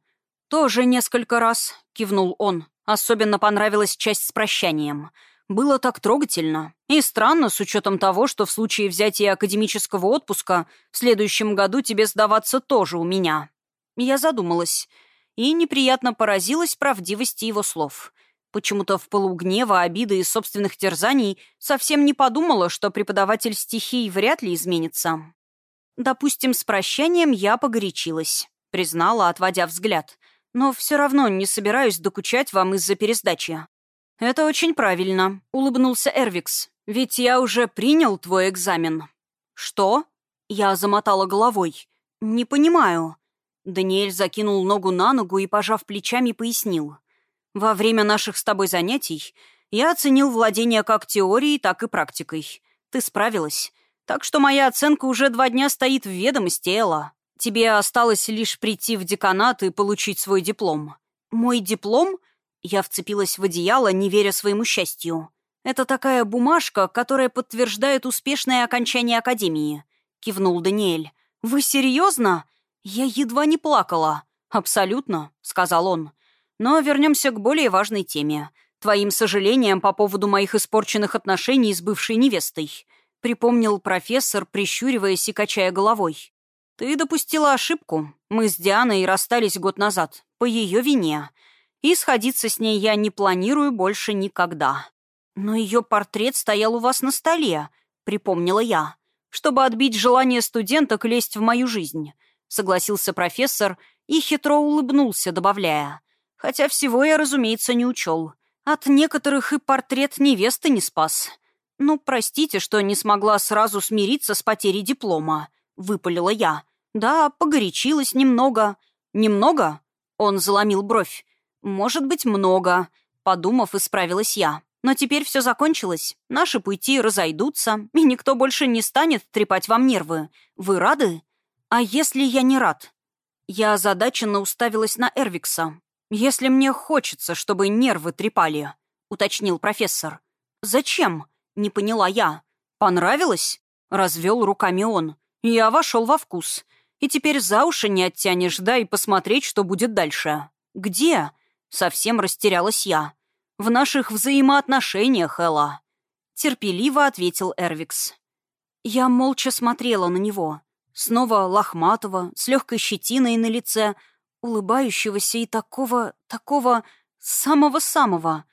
«Тоже несколько раз», — кивнул он. Особенно понравилась часть с прощанием. Было так трогательно. И странно, с учетом того, что в случае взятия академического отпуска в следующем году тебе сдаваться тоже у меня. Я задумалась и неприятно поразилась правдивости его слов. Почему-то в полугнева, обиды и собственных терзаний совсем не подумала, что преподаватель стихий вряд ли изменится. Допустим, с прощанием я погорячилась, признала, отводя взгляд. Но все равно не собираюсь докучать вам из-за пересдачи. «Это очень правильно», — улыбнулся Эрвикс. «Ведь я уже принял твой экзамен». «Что?» Я замотала головой. «Не понимаю». Даниэль закинул ногу на ногу и, пожав плечами, пояснил. «Во время наших с тобой занятий я оценил владение как теорией, так и практикой. Ты справилась. Так что моя оценка уже два дня стоит в ведомости, Элла. Тебе осталось лишь прийти в деканат и получить свой диплом». «Мой диплом?» Я вцепилась в одеяло, не веря своему счастью. «Это такая бумажка, которая подтверждает успешное окончание Академии», — кивнул Даниэль. «Вы серьезно?» Я едва не плакала. «Абсолютно», — сказал он. «Но вернемся к более важной теме. Твоим сожалением по поводу моих испорченных отношений с бывшей невестой», — припомнил профессор, прищуриваясь и качая головой. «Ты допустила ошибку. Мы с Дианой расстались год назад. По ее вине и сходиться с ней я не планирую больше никогда. Но ее портрет стоял у вас на столе, припомнила я, чтобы отбить желание студенток лезть в мою жизнь, согласился профессор и хитро улыбнулся, добавляя. Хотя всего я, разумеется, не учел. От некоторых и портрет невесты не спас. «Ну, простите, что не смогла сразу смириться с потерей диплома», — выпалила я. «Да, погорячилась немного». «Немного?» — он заломил бровь. «Может быть, много», — подумав, исправилась я. «Но теперь все закончилось. Наши пути разойдутся, и никто больше не станет трепать вам нервы. Вы рады? А если я не рад?» Я озадаченно уставилась на Эрвикса. «Если мне хочется, чтобы нервы трепали», — уточнил профессор. «Зачем?» — не поняла я. «Понравилось?» — развел руками он. «Я вошел во вкус. И теперь за уши не оттянешь, да и посмотреть, что будет дальше». «Где?» Совсем растерялась я. «В наших взаимоотношениях, Элла», — терпеливо ответил Эрвикс. Я молча смотрела на него. Снова лохматого, с легкой щетиной на лице, улыбающегося и такого, такого самого-самого.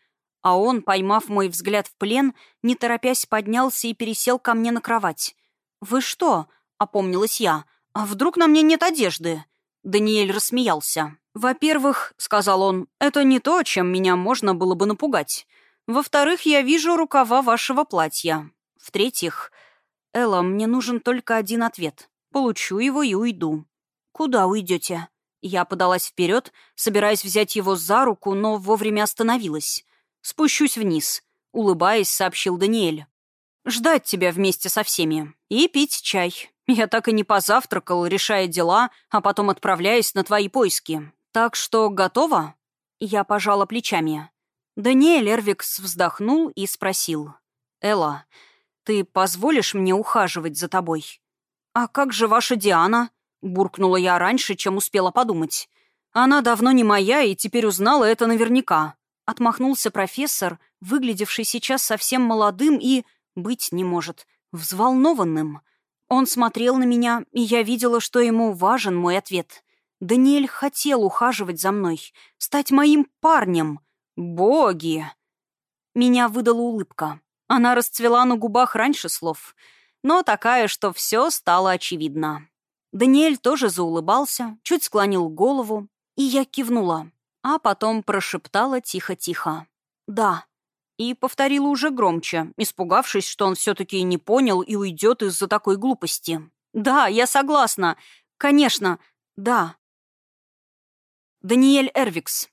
А он, поймав мой взгляд в плен, не торопясь поднялся и пересел ко мне на кровать. «Вы что?» — опомнилась я. «А вдруг на мне нет одежды?» Даниэль рассмеялся. «Во-первых, — сказал он, — это не то, чем меня можно было бы напугать. Во-вторых, я вижу рукава вашего платья. В-третьих, Элла, мне нужен только один ответ. Получу его и уйду». «Куда уйдете?» Я подалась вперед, собираясь взять его за руку, но вовремя остановилась. «Спущусь вниз», — улыбаясь, сообщил Даниэль. «Ждать тебя вместе со всеми. И пить чай. Я так и не позавтракал, решая дела, а потом отправляясь на твои поиски. «Так что готова?» Я пожала плечами. Даниэль Эрвикс вздохнул и спросил. «Элла, ты позволишь мне ухаживать за тобой?» «А как же ваша Диана?» Буркнула я раньше, чем успела подумать. «Она давно не моя и теперь узнала это наверняка». Отмахнулся профессор, выглядевший сейчас совсем молодым и, быть не может, взволнованным. Он смотрел на меня, и я видела, что ему важен мой ответ. Даниэль хотел ухаживать за мной, стать моим парнем. Боги! Меня выдала улыбка. Она расцвела на губах раньше слов, но такая, что все стало очевидно. Даниэль тоже заулыбался, чуть склонил голову, и я кивнула, а потом прошептала тихо-тихо. «Да». И повторила уже громче, испугавшись, что он все-таки не понял и уйдет из-за такой глупости. «Да, я согласна. Конечно, да». Даниэль Эрвикс.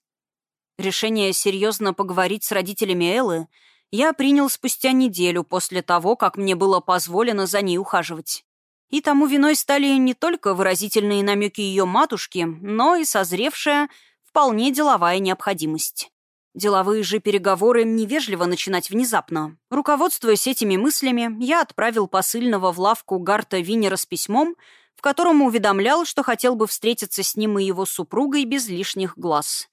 Решение серьезно поговорить с родителями Эллы я принял спустя неделю после того, как мне было позволено за ней ухаживать. И тому виной стали не только выразительные намеки ее матушки, но и созревшая, вполне деловая необходимость. Деловые же переговоры невежливо начинать внезапно. Руководствуясь этими мыслями, я отправил посыльного в лавку Гарта Винера с письмом, в котором уведомлял, что хотел бы встретиться с ним и его супругой без лишних глаз.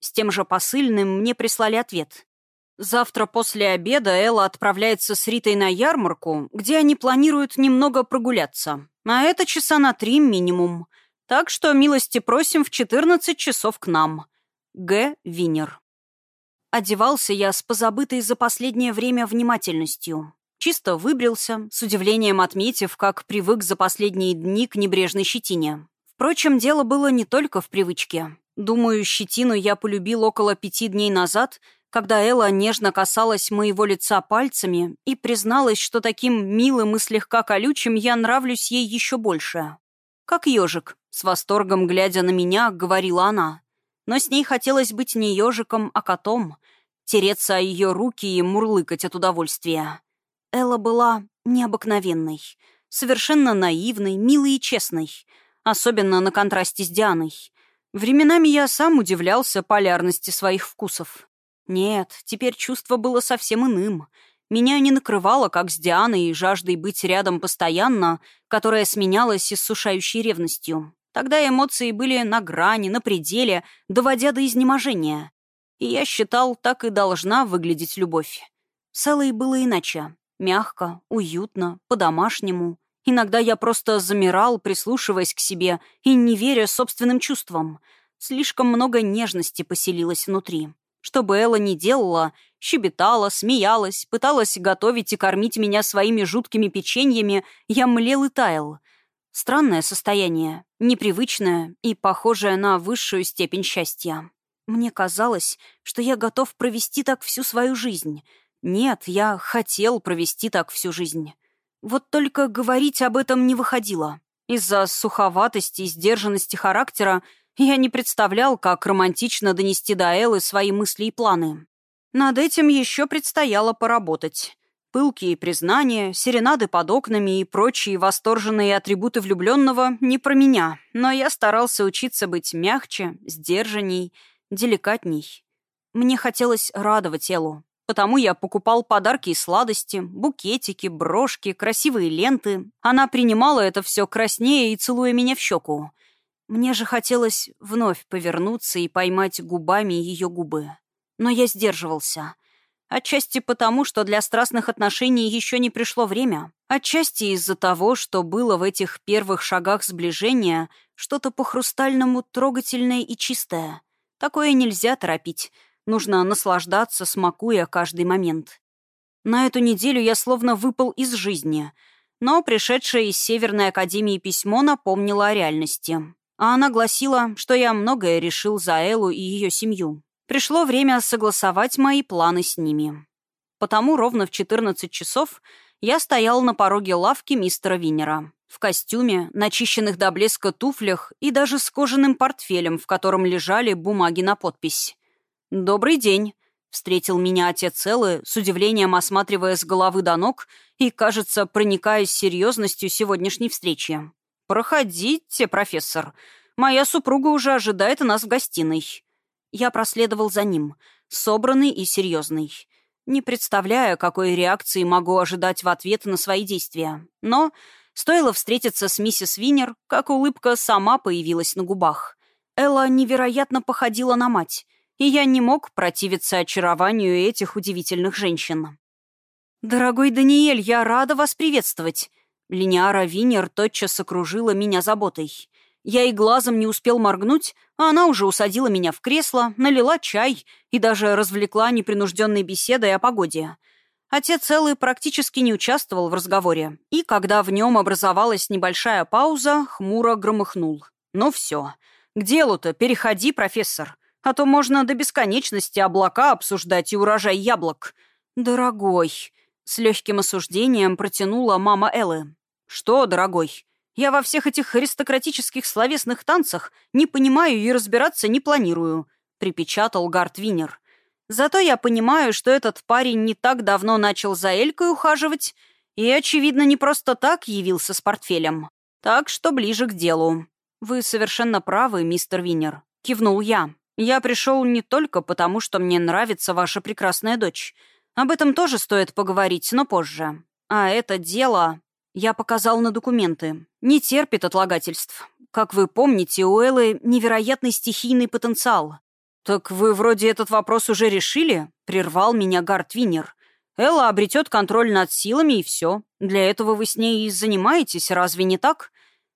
С тем же посыльным мне прислали ответ. Завтра после обеда Элла отправляется с Ритой на ярмарку, где они планируют немного прогуляться. А это часа на три минимум. Так что милости просим в 14 часов к нам. Г. Винер. Одевался я с позабытой за последнее время внимательностью. Чисто выбрился, с удивлением отметив, как привык за последние дни к небрежной щетине. Впрочем, дело было не только в привычке. Думаю, щетину я полюбил около пяти дней назад, когда Элла нежно касалась моего лица пальцами и призналась, что таким милым и слегка колючим я нравлюсь ей еще больше. «Как ежик», — с восторгом глядя на меня, говорила она. Но с ней хотелось быть не ежиком, а котом, тереться о ее руки и мурлыкать от удовольствия. Элла была необыкновенной, совершенно наивной, милой и честной, особенно на контрасте с Дианой. Временами я сам удивлялся полярности своих вкусов. Нет, теперь чувство было совсем иным. Меня не накрывало, как с Дианой, и жаждой быть рядом постоянно, которая сменялась иссушающей ревностью. Тогда эмоции были на грани, на пределе, доводя до изнеможения. И я считал, так и должна выглядеть любовь. С Эллой было иначе. Мягко, уютно, по-домашнему. Иногда я просто замирал, прислушиваясь к себе и не веря собственным чувствам. Слишком много нежности поселилось внутри. Что бы Элла ни делала, щебетала, смеялась, пыталась готовить и кормить меня своими жуткими печеньями, я млел и таял. Странное состояние, непривычное и похожее на высшую степень счастья. Мне казалось, что я готов провести так всю свою жизнь. Нет, я хотел провести так всю жизнь. Вот только говорить об этом не выходило. Из-за суховатости и сдержанности характера я не представлял, как романтично донести до Эллы свои мысли и планы. Над этим еще предстояло поработать. Пылкие признания, серенады под окнами и прочие восторженные атрибуты влюбленного не про меня, но я старался учиться быть мягче, сдержанней, деликатней. Мне хотелось радовать Эллу, потому я покупал подарки и сладости, букетики, брошки, красивые ленты. Она принимала это все краснее и целуя меня в щеку. Мне же хотелось вновь повернуться и поймать губами ее губы. Но я сдерживался. Отчасти потому, что для страстных отношений еще не пришло время. Отчасти из-за того, что было в этих первых шагах сближения что-то по-хрустальному трогательное и чистое. Такое нельзя торопить. Нужно наслаждаться, смакуя каждый момент. На эту неделю я словно выпал из жизни. Но пришедшее из Северной Академии письмо напомнило о реальности. А она гласила, что я многое решил за Эллу и ее семью. Пришло время согласовать мои планы с ними. Потому ровно в 14 часов я стоял на пороге лавки мистера Виннера. В костюме, начищенных до блеска туфлях и даже с кожаным портфелем, в котором лежали бумаги на подпись. «Добрый день», — встретил меня отец Эллы, с удивлением осматривая с головы до ног и, кажется, проникаясь серьезностью сегодняшней встречи. «Проходите, профессор. Моя супруга уже ожидает нас в гостиной». Я проследовал за ним, собранный и серьезный, не представляя, какой реакции могу ожидать в ответ на свои действия. Но стоило встретиться с миссис Винер, как улыбка сама появилась на губах. Элла невероятно походила на мать, и я не мог противиться очарованию этих удивительных женщин. «Дорогой Даниэль, я рада вас приветствовать!» Линиара Винер тотчас окружила меня заботой. Я и глазом не успел моргнуть, а она уже усадила меня в кресло, налила чай и даже развлекла непринужденной беседой о погоде. Отец целый практически не участвовал в разговоре, и когда в нем образовалась небольшая пауза, хмуро громыхнул. «Ну все. К делу-то переходи, профессор. А то можно до бесконечности облака обсуждать и урожай яблок». «Дорогой», — с легким осуждением протянула мама Эллы. «Что, дорогой?» Я во всех этих аристократических словесных танцах не понимаю и разбираться не планирую», — припечатал Гарт Винер. «Зато я понимаю, что этот парень не так давно начал за Элькой ухаживать и, очевидно, не просто так явился с портфелем. Так что ближе к делу». «Вы совершенно правы, мистер Винер», — кивнул я. «Я пришел не только потому, что мне нравится ваша прекрасная дочь. Об этом тоже стоит поговорить, но позже. А это дело...» Я показал на документы. Не терпит отлагательств. Как вы помните, у Эллы невероятный стихийный потенциал. «Так вы вроде этот вопрос уже решили?» — прервал меня Гарт Винер. «Элла обретет контроль над силами, и все. Для этого вы с ней и занимаетесь, разве не так?»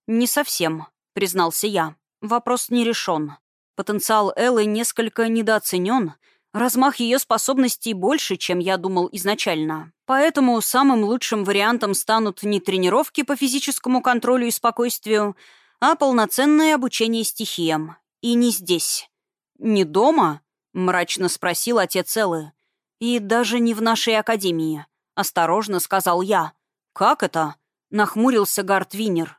«Не совсем», — признался я. «Вопрос не решен. Потенциал Эллы несколько недооценен, Размах ее способностей больше, чем я думал изначально. Поэтому самым лучшим вариантом станут не тренировки по физическому контролю и спокойствию, а полноценное обучение стихиям. И не здесь. «Не дома?» — мрачно спросил отец Эллы. «И даже не в нашей академии», — осторожно сказал я. «Как это?» — нахмурился Гарт Винер.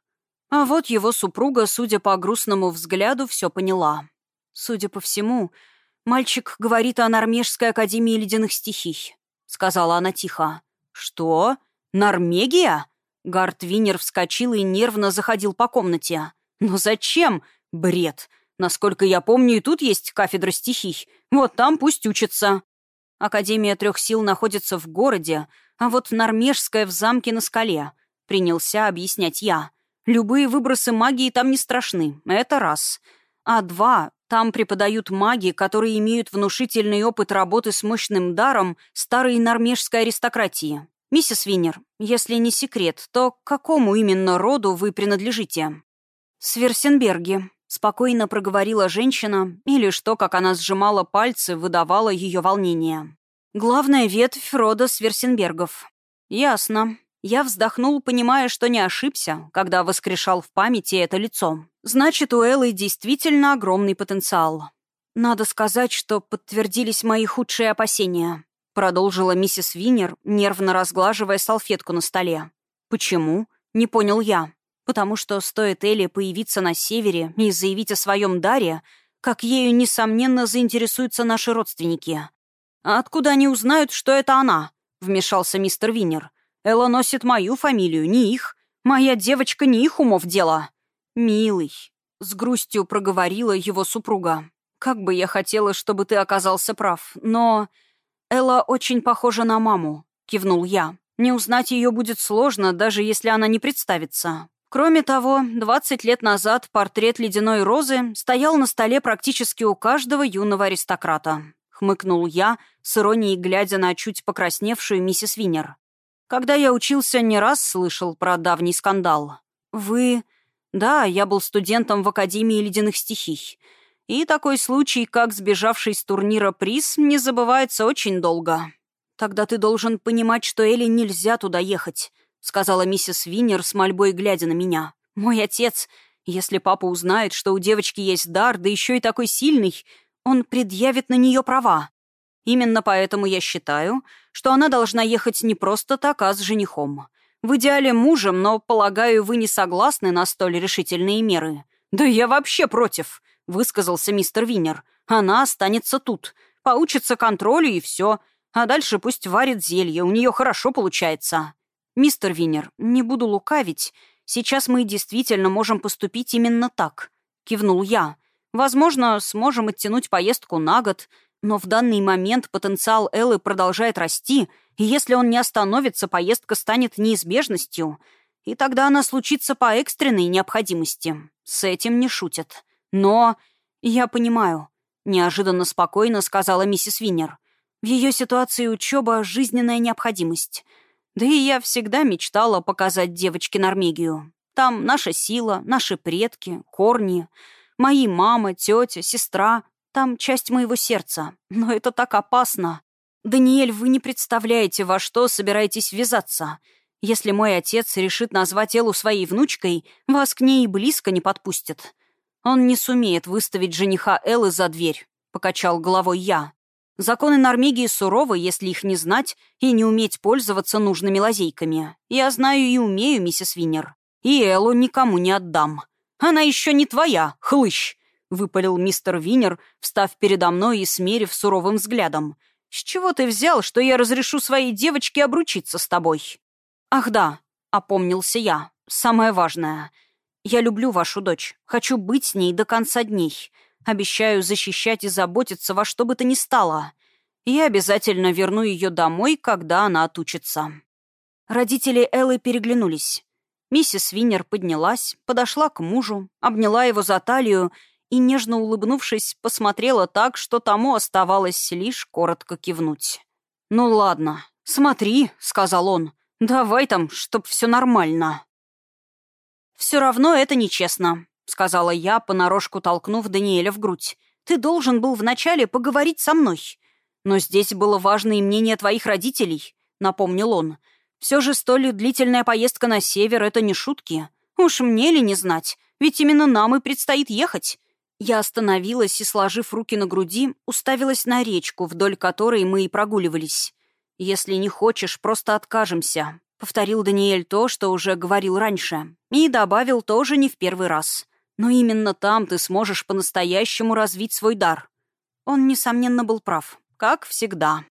А вот его супруга, судя по грустному взгляду, все поняла. Судя по всему, «Мальчик говорит о Нормежской академии ледяных стихий», — сказала она тихо. «Что? Нормегия?» Гард Винер вскочил и нервно заходил по комнате. «Но зачем? Бред. Насколько я помню, и тут есть кафедра стихий. Вот там пусть учатся». Академия трех сил находится в городе, а вот Нормежская в замке на скале. Принялся объяснять я. Любые выбросы магии там не страшны. Это раз. А два, там преподают маги, которые имеют внушительный опыт работы с мощным даром старой норвежской аристократии. Миссис Винер, если не секрет, то к какому именно роду вы принадлежите? Сверсенберги. Спокойно проговорила женщина, или что, как она сжимала пальцы, выдавало ее волнение. Главная ветвь рода Сверсенбергов. Ясно. Я вздохнул, понимая, что не ошибся, когда воскрешал в памяти это лицо. Значит, у Эллы действительно огромный потенциал. Надо сказать, что подтвердились мои худшие опасения. Продолжила миссис Винер, нервно разглаживая салфетку на столе. «Почему?» — не понял я. «Потому что стоит Элли появиться на севере и заявить о своем даре, как ею, несомненно, заинтересуются наши родственники. А откуда они узнают, что это она?» — вмешался мистер Винер. Элла носит мою фамилию, не их. Моя девочка не их умов дело». «Милый», — с грустью проговорила его супруга. «Как бы я хотела, чтобы ты оказался прав, но...» «Элла очень похожа на маму», — кивнул я. «Не узнать ее будет сложно, даже если она не представится. Кроме того, 20 лет назад портрет ледяной розы стоял на столе практически у каждого юного аристократа. Хмыкнул я, с иронией глядя на чуть покрасневшую миссис Винер. Когда я учился, не раз слышал про давний скандал. Вы... Да, я был студентом в Академии ледяных стихий. И такой случай, как сбежавший с турнира приз, не забывается очень долго. Тогда ты должен понимать, что Элли нельзя туда ехать, сказала миссис Винер с мольбой глядя на меня. Мой отец, если папа узнает, что у девочки есть дар, да еще и такой сильный, он предъявит на нее права. Именно поэтому я считаю, что она должна ехать не просто так, а с женихом. В идеале мужем, но, полагаю, вы не согласны на столь решительные меры. «Да я вообще против», — высказался мистер Винер. «Она останется тут, поучится контролю и все. А дальше пусть варит зелье, у нее хорошо получается». «Мистер Винер, не буду лукавить. Сейчас мы действительно можем поступить именно так», — кивнул я. «Возможно, сможем оттянуть поездку на год, но в данный момент потенциал Эллы продолжает расти, и если он не остановится, поездка станет неизбежностью. И тогда она случится по экстренной необходимости. С этим не шутят. Но... Я понимаю. Неожиданно спокойно сказала миссис Винер. В ее ситуации учеба — жизненная необходимость. Да и я всегда мечтала показать девочке Норвегию. Там наша сила, наши предки, корни, мои мама, тетя, сестра, там часть моего сердца. Но это так опасно. Даниэль, вы не представляете, во что собираетесь ввязаться. Если мой отец решит назвать Элу своей внучкой, вас к ней и близко не подпустит. Он не сумеет выставить жениха Эллы за дверь, — покачал головой я. Законы Нормегии суровы, если их не знать и не уметь пользоваться нужными лазейками. Я знаю и умею, миссис Винер. И Эллу никому не отдам. Она еще не твоя, хлыщ!» — выпалил мистер Винер, встав передо мной и смерив суровым взглядом. «С чего ты взял, что я разрешу своей девочке обручиться с тобой?» «Ах да», — опомнился я, — «самое важное. Я люблю вашу дочь, хочу быть с ней до конца дней. Обещаю защищать и заботиться во что бы то ни стало. И обязательно верну ее домой, когда она отучится». Родители Эллы переглянулись. Миссис Винер поднялась, подошла к мужу, обняла его за талию и, нежно улыбнувшись, посмотрела так, что тому оставалось лишь коротко кивнуть. «Ну ладно, смотри», — сказал он, — «давай там, чтоб все нормально». «Все равно это нечестно», — сказала я, понарошку толкнув Даниэля в грудь. «Ты должен был вначале поговорить со мной. Но здесь было важно и мнение твоих родителей», — напомнил он. Все же столь длительная поездка на север — это не шутки. Уж мне ли не знать, ведь именно нам и предстоит ехать. Я остановилась и, сложив руки на груди, уставилась на речку, вдоль которой мы и прогуливались. «Если не хочешь, просто откажемся», — повторил Даниэль то, что уже говорил раньше, и добавил тоже не в первый раз. «Но именно там ты сможешь по-настоящему развить свой дар». Он, несомненно, был прав, как всегда.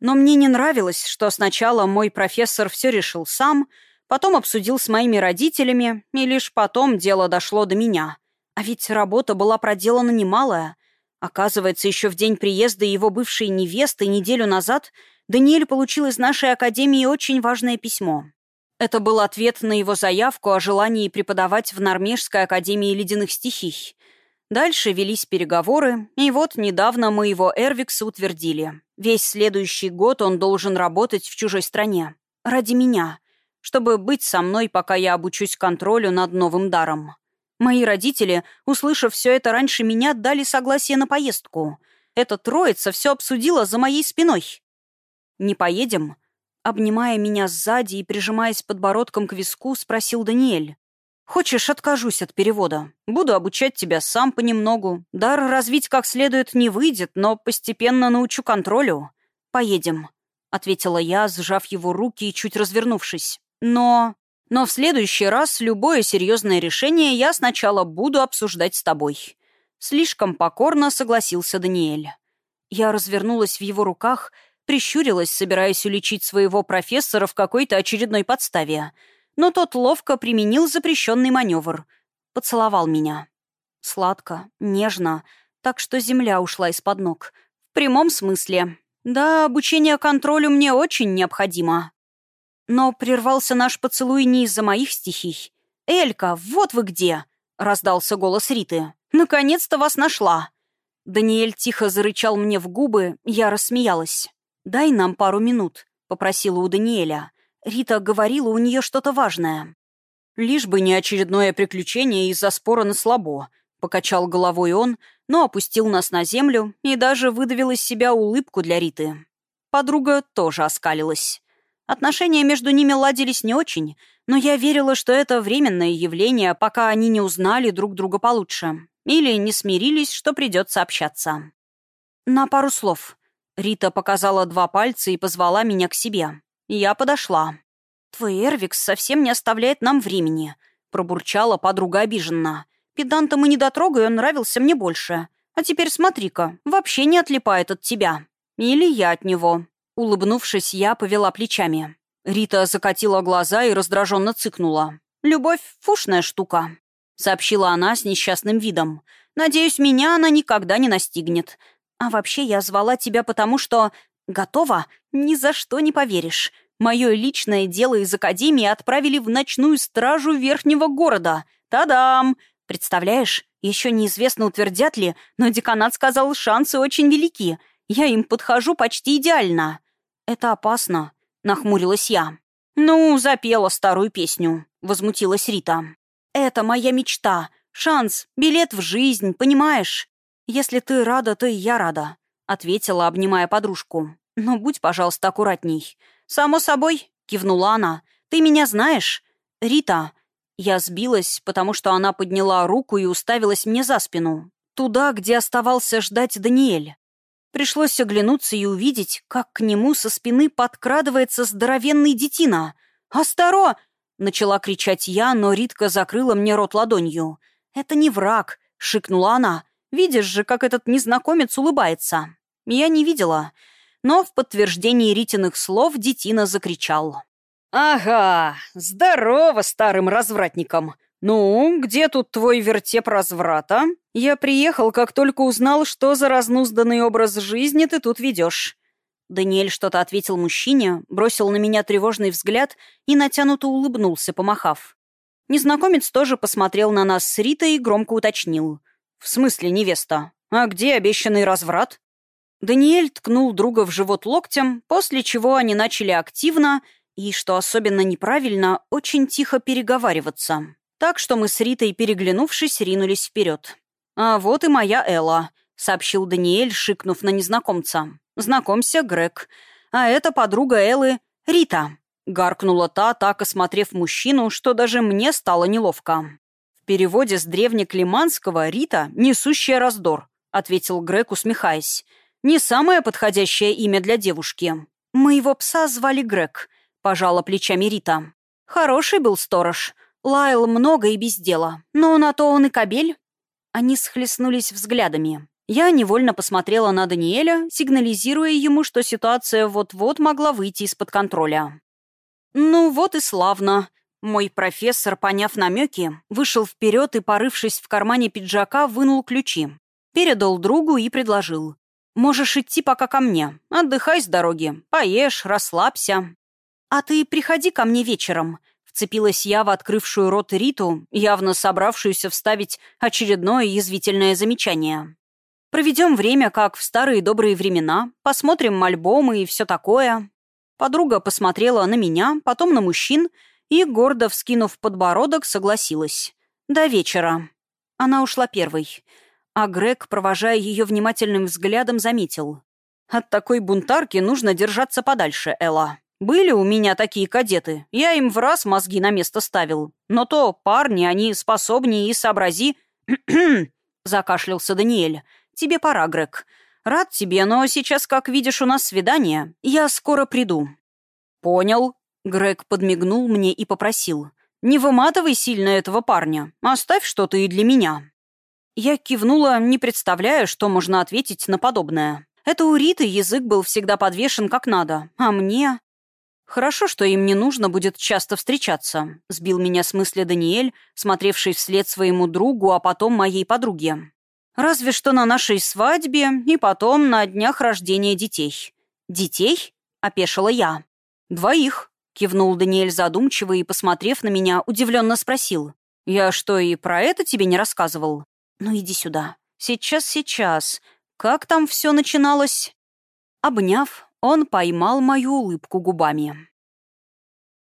Но мне не нравилось, что сначала мой профессор все решил сам, потом обсудил с моими родителями, и лишь потом дело дошло до меня. А ведь работа была проделана немалая. Оказывается, еще в день приезда его бывшей невесты неделю назад Даниэль получил из нашей академии очень важное письмо. Это был ответ на его заявку о желании преподавать в Норвежской академии ледяных стихий. Дальше велись переговоры, и вот недавно мы его Эрвикса утвердили. Весь следующий год он должен работать в чужой стране. Ради меня. Чтобы быть со мной, пока я обучусь контролю над новым даром. Мои родители, услышав все это раньше меня, дали согласие на поездку. Эта троица все обсудила за моей спиной. «Не поедем?» Обнимая меня сзади и прижимаясь подбородком к виску, спросил Даниэль. Хочешь, откажусь от перевода. Буду обучать тебя сам понемногу. Дар развить как следует не выйдет, но постепенно научу контролю. Поедем», — ответила я, сжав его руки и чуть развернувшись. «Но... но в следующий раз любое серьезное решение я сначала буду обсуждать с тобой». Слишком покорно согласился Даниэль. Я развернулась в его руках, прищурилась, собираясь уличить своего профессора в какой-то очередной подставе — но тот ловко применил запрещенный маневр. Поцеловал меня. Сладко, нежно, так что земля ушла из-под ног. В прямом смысле. Да, обучение контролю мне очень необходимо. Но прервался наш поцелуй не из-за моих стихий. «Элька, вот вы где!» — раздался голос Риты. «Наконец-то вас нашла!» Даниэль тихо зарычал мне в губы, я рассмеялась. «Дай нам пару минут», — попросила у Даниэля. Рита говорила, у нее что-то важное. «Лишь бы не очередное приключение из-за спора на слабо», — покачал головой он, но опустил нас на землю и даже выдавил из себя улыбку для Риты. Подруга тоже оскалилась. Отношения между ними ладились не очень, но я верила, что это временное явление, пока они не узнали друг друга получше. Или не смирились, что придется общаться. «На пару слов». Рита показала два пальца и позвала меня к себе. Я подошла. «Твой Эрвикс совсем не оставляет нам времени», — пробурчала подруга обиженно. «Педанта мы не дотрогай, он нравился мне больше. А теперь смотри-ка, вообще не отлипает от тебя. Или я от него». Улыбнувшись, я повела плечами. Рита закатила глаза и раздраженно цыкнула. «Любовь — фушная штука», — сообщила она с несчастным видом. «Надеюсь, меня она никогда не настигнет. А вообще я звала тебя потому, что «Готово? Ни за что не поверишь. Мое личное дело из Академии отправили в ночную стражу Верхнего города. Та-дам! Представляешь, еще неизвестно, утвердят ли, но деканат сказал, шансы очень велики. Я им подхожу почти идеально». «Это опасно», — нахмурилась я. «Ну, запела старую песню», — возмутилась Рита. «Это моя мечта. Шанс, билет в жизнь, понимаешь? Если ты рада, то и я рада», — ответила, обнимая подружку. «Но будь, пожалуйста, аккуратней». «Само собой», — кивнула она. «Ты меня знаешь?» «Рита». Я сбилась, потому что она подняла руку и уставилась мне за спину. Туда, где оставался ждать Даниэль. Пришлось оглянуться и увидеть, как к нему со спины подкрадывается здоровенный детина. «Астаро!» Начала кричать я, но Ритка закрыла мне рот ладонью. «Это не враг», — шикнула она. «Видишь же, как этот незнакомец улыбается». Я не видела, но в подтверждении Ритиных слов детина закричал. «Ага, здорово старым развратникам! Ну, где тут твой вертеп разврата? Я приехал, как только узнал, что за разнузданный образ жизни ты тут ведешь». Даниэль что-то ответил мужчине, бросил на меня тревожный взгляд и натянуто улыбнулся, помахав. Незнакомец тоже посмотрел на нас с Ритой и громко уточнил. «В смысле, невеста? А где обещанный разврат?» Даниэль ткнул друга в живот локтем, после чего они начали активно и, что особенно неправильно, очень тихо переговариваться. Так что мы с Ритой, переглянувшись, ринулись вперед. «А вот и моя Элла», — сообщил Даниэль, шикнув на незнакомца. «Знакомься, Грег. А это подруга Эллы Рита», — гаркнула та, так осмотрев мужчину, что даже мне стало неловко. «В переводе с древнеклиманского «Рита» — «несущая раздор», — ответил Грег, усмехаясь. «Не самое подходящее имя для девушки. Моего пса звали Грег», — пожала плечами Рита. «Хороший был сторож. Лаял много и без дела. Но на то он и кобель». Они схлестнулись взглядами. Я невольно посмотрела на Даниэля, сигнализируя ему, что ситуация вот-вот могла выйти из-под контроля. «Ну вот и славно». Мой профессор, поняв намеки, вышел вперед и, порывшись в кармане пиджака, вынул ключи. Передал другу и предложил. «Можешь идти пока ко мне. Отдыхай с дороги. Поешь, расслабься. А ты приходи ко мне вечером. Вцепилась я в открывшую рот Риту, явно собравшуюся вставить очередное язвительное замечание. «Проведем время, как в старые добрые времена, посмотрим альбомы и все такое». Подруга посмотрела на меня, потом на мужчин и, гордо вскинув подбородок, согласилась. «До вечера». Она ушла первой. А Грег, провожая ее внимательным взглядом, заметил. «От такой бунтарки нужно держаться подальше, Элла». Были у меня такие кадеты, я им в раз мозги на место ставил. Но то парни, они способнее и сообрази... *clears throat* закашлялся Даниэль. Тебе пора, Грег. Рад тебе, но сейчас, как видишь, у нас свидание. Я скоро приду. Понял. Грег подмигнул мне и попросил. Не выматывай сильно этого парня. Оставь что-то и для меня. Я кивнула, не представляя, что можно ответить на подобное. Это у Риты язык был всегда подвешен как надо, а мне... «Хорошо, что им не нужно будет часто встречаться», — сбил меня с мысли Даниэль, смотревший вслед своему другу, а потом моей подруге. «Разве что на нашей свадьбе и потом на днях рождения детей». «Детей?» — опешила я. «Двоих», — кивнул Даниэль задумчиво и, посмотрев на меня, удивленно спросил. «Я что, и про это тебе не рассказывал?» «Ну иди сюда. Сейчас, сейчас. Как там все начиналось?» Обняв, он поймал мою улыбку губами.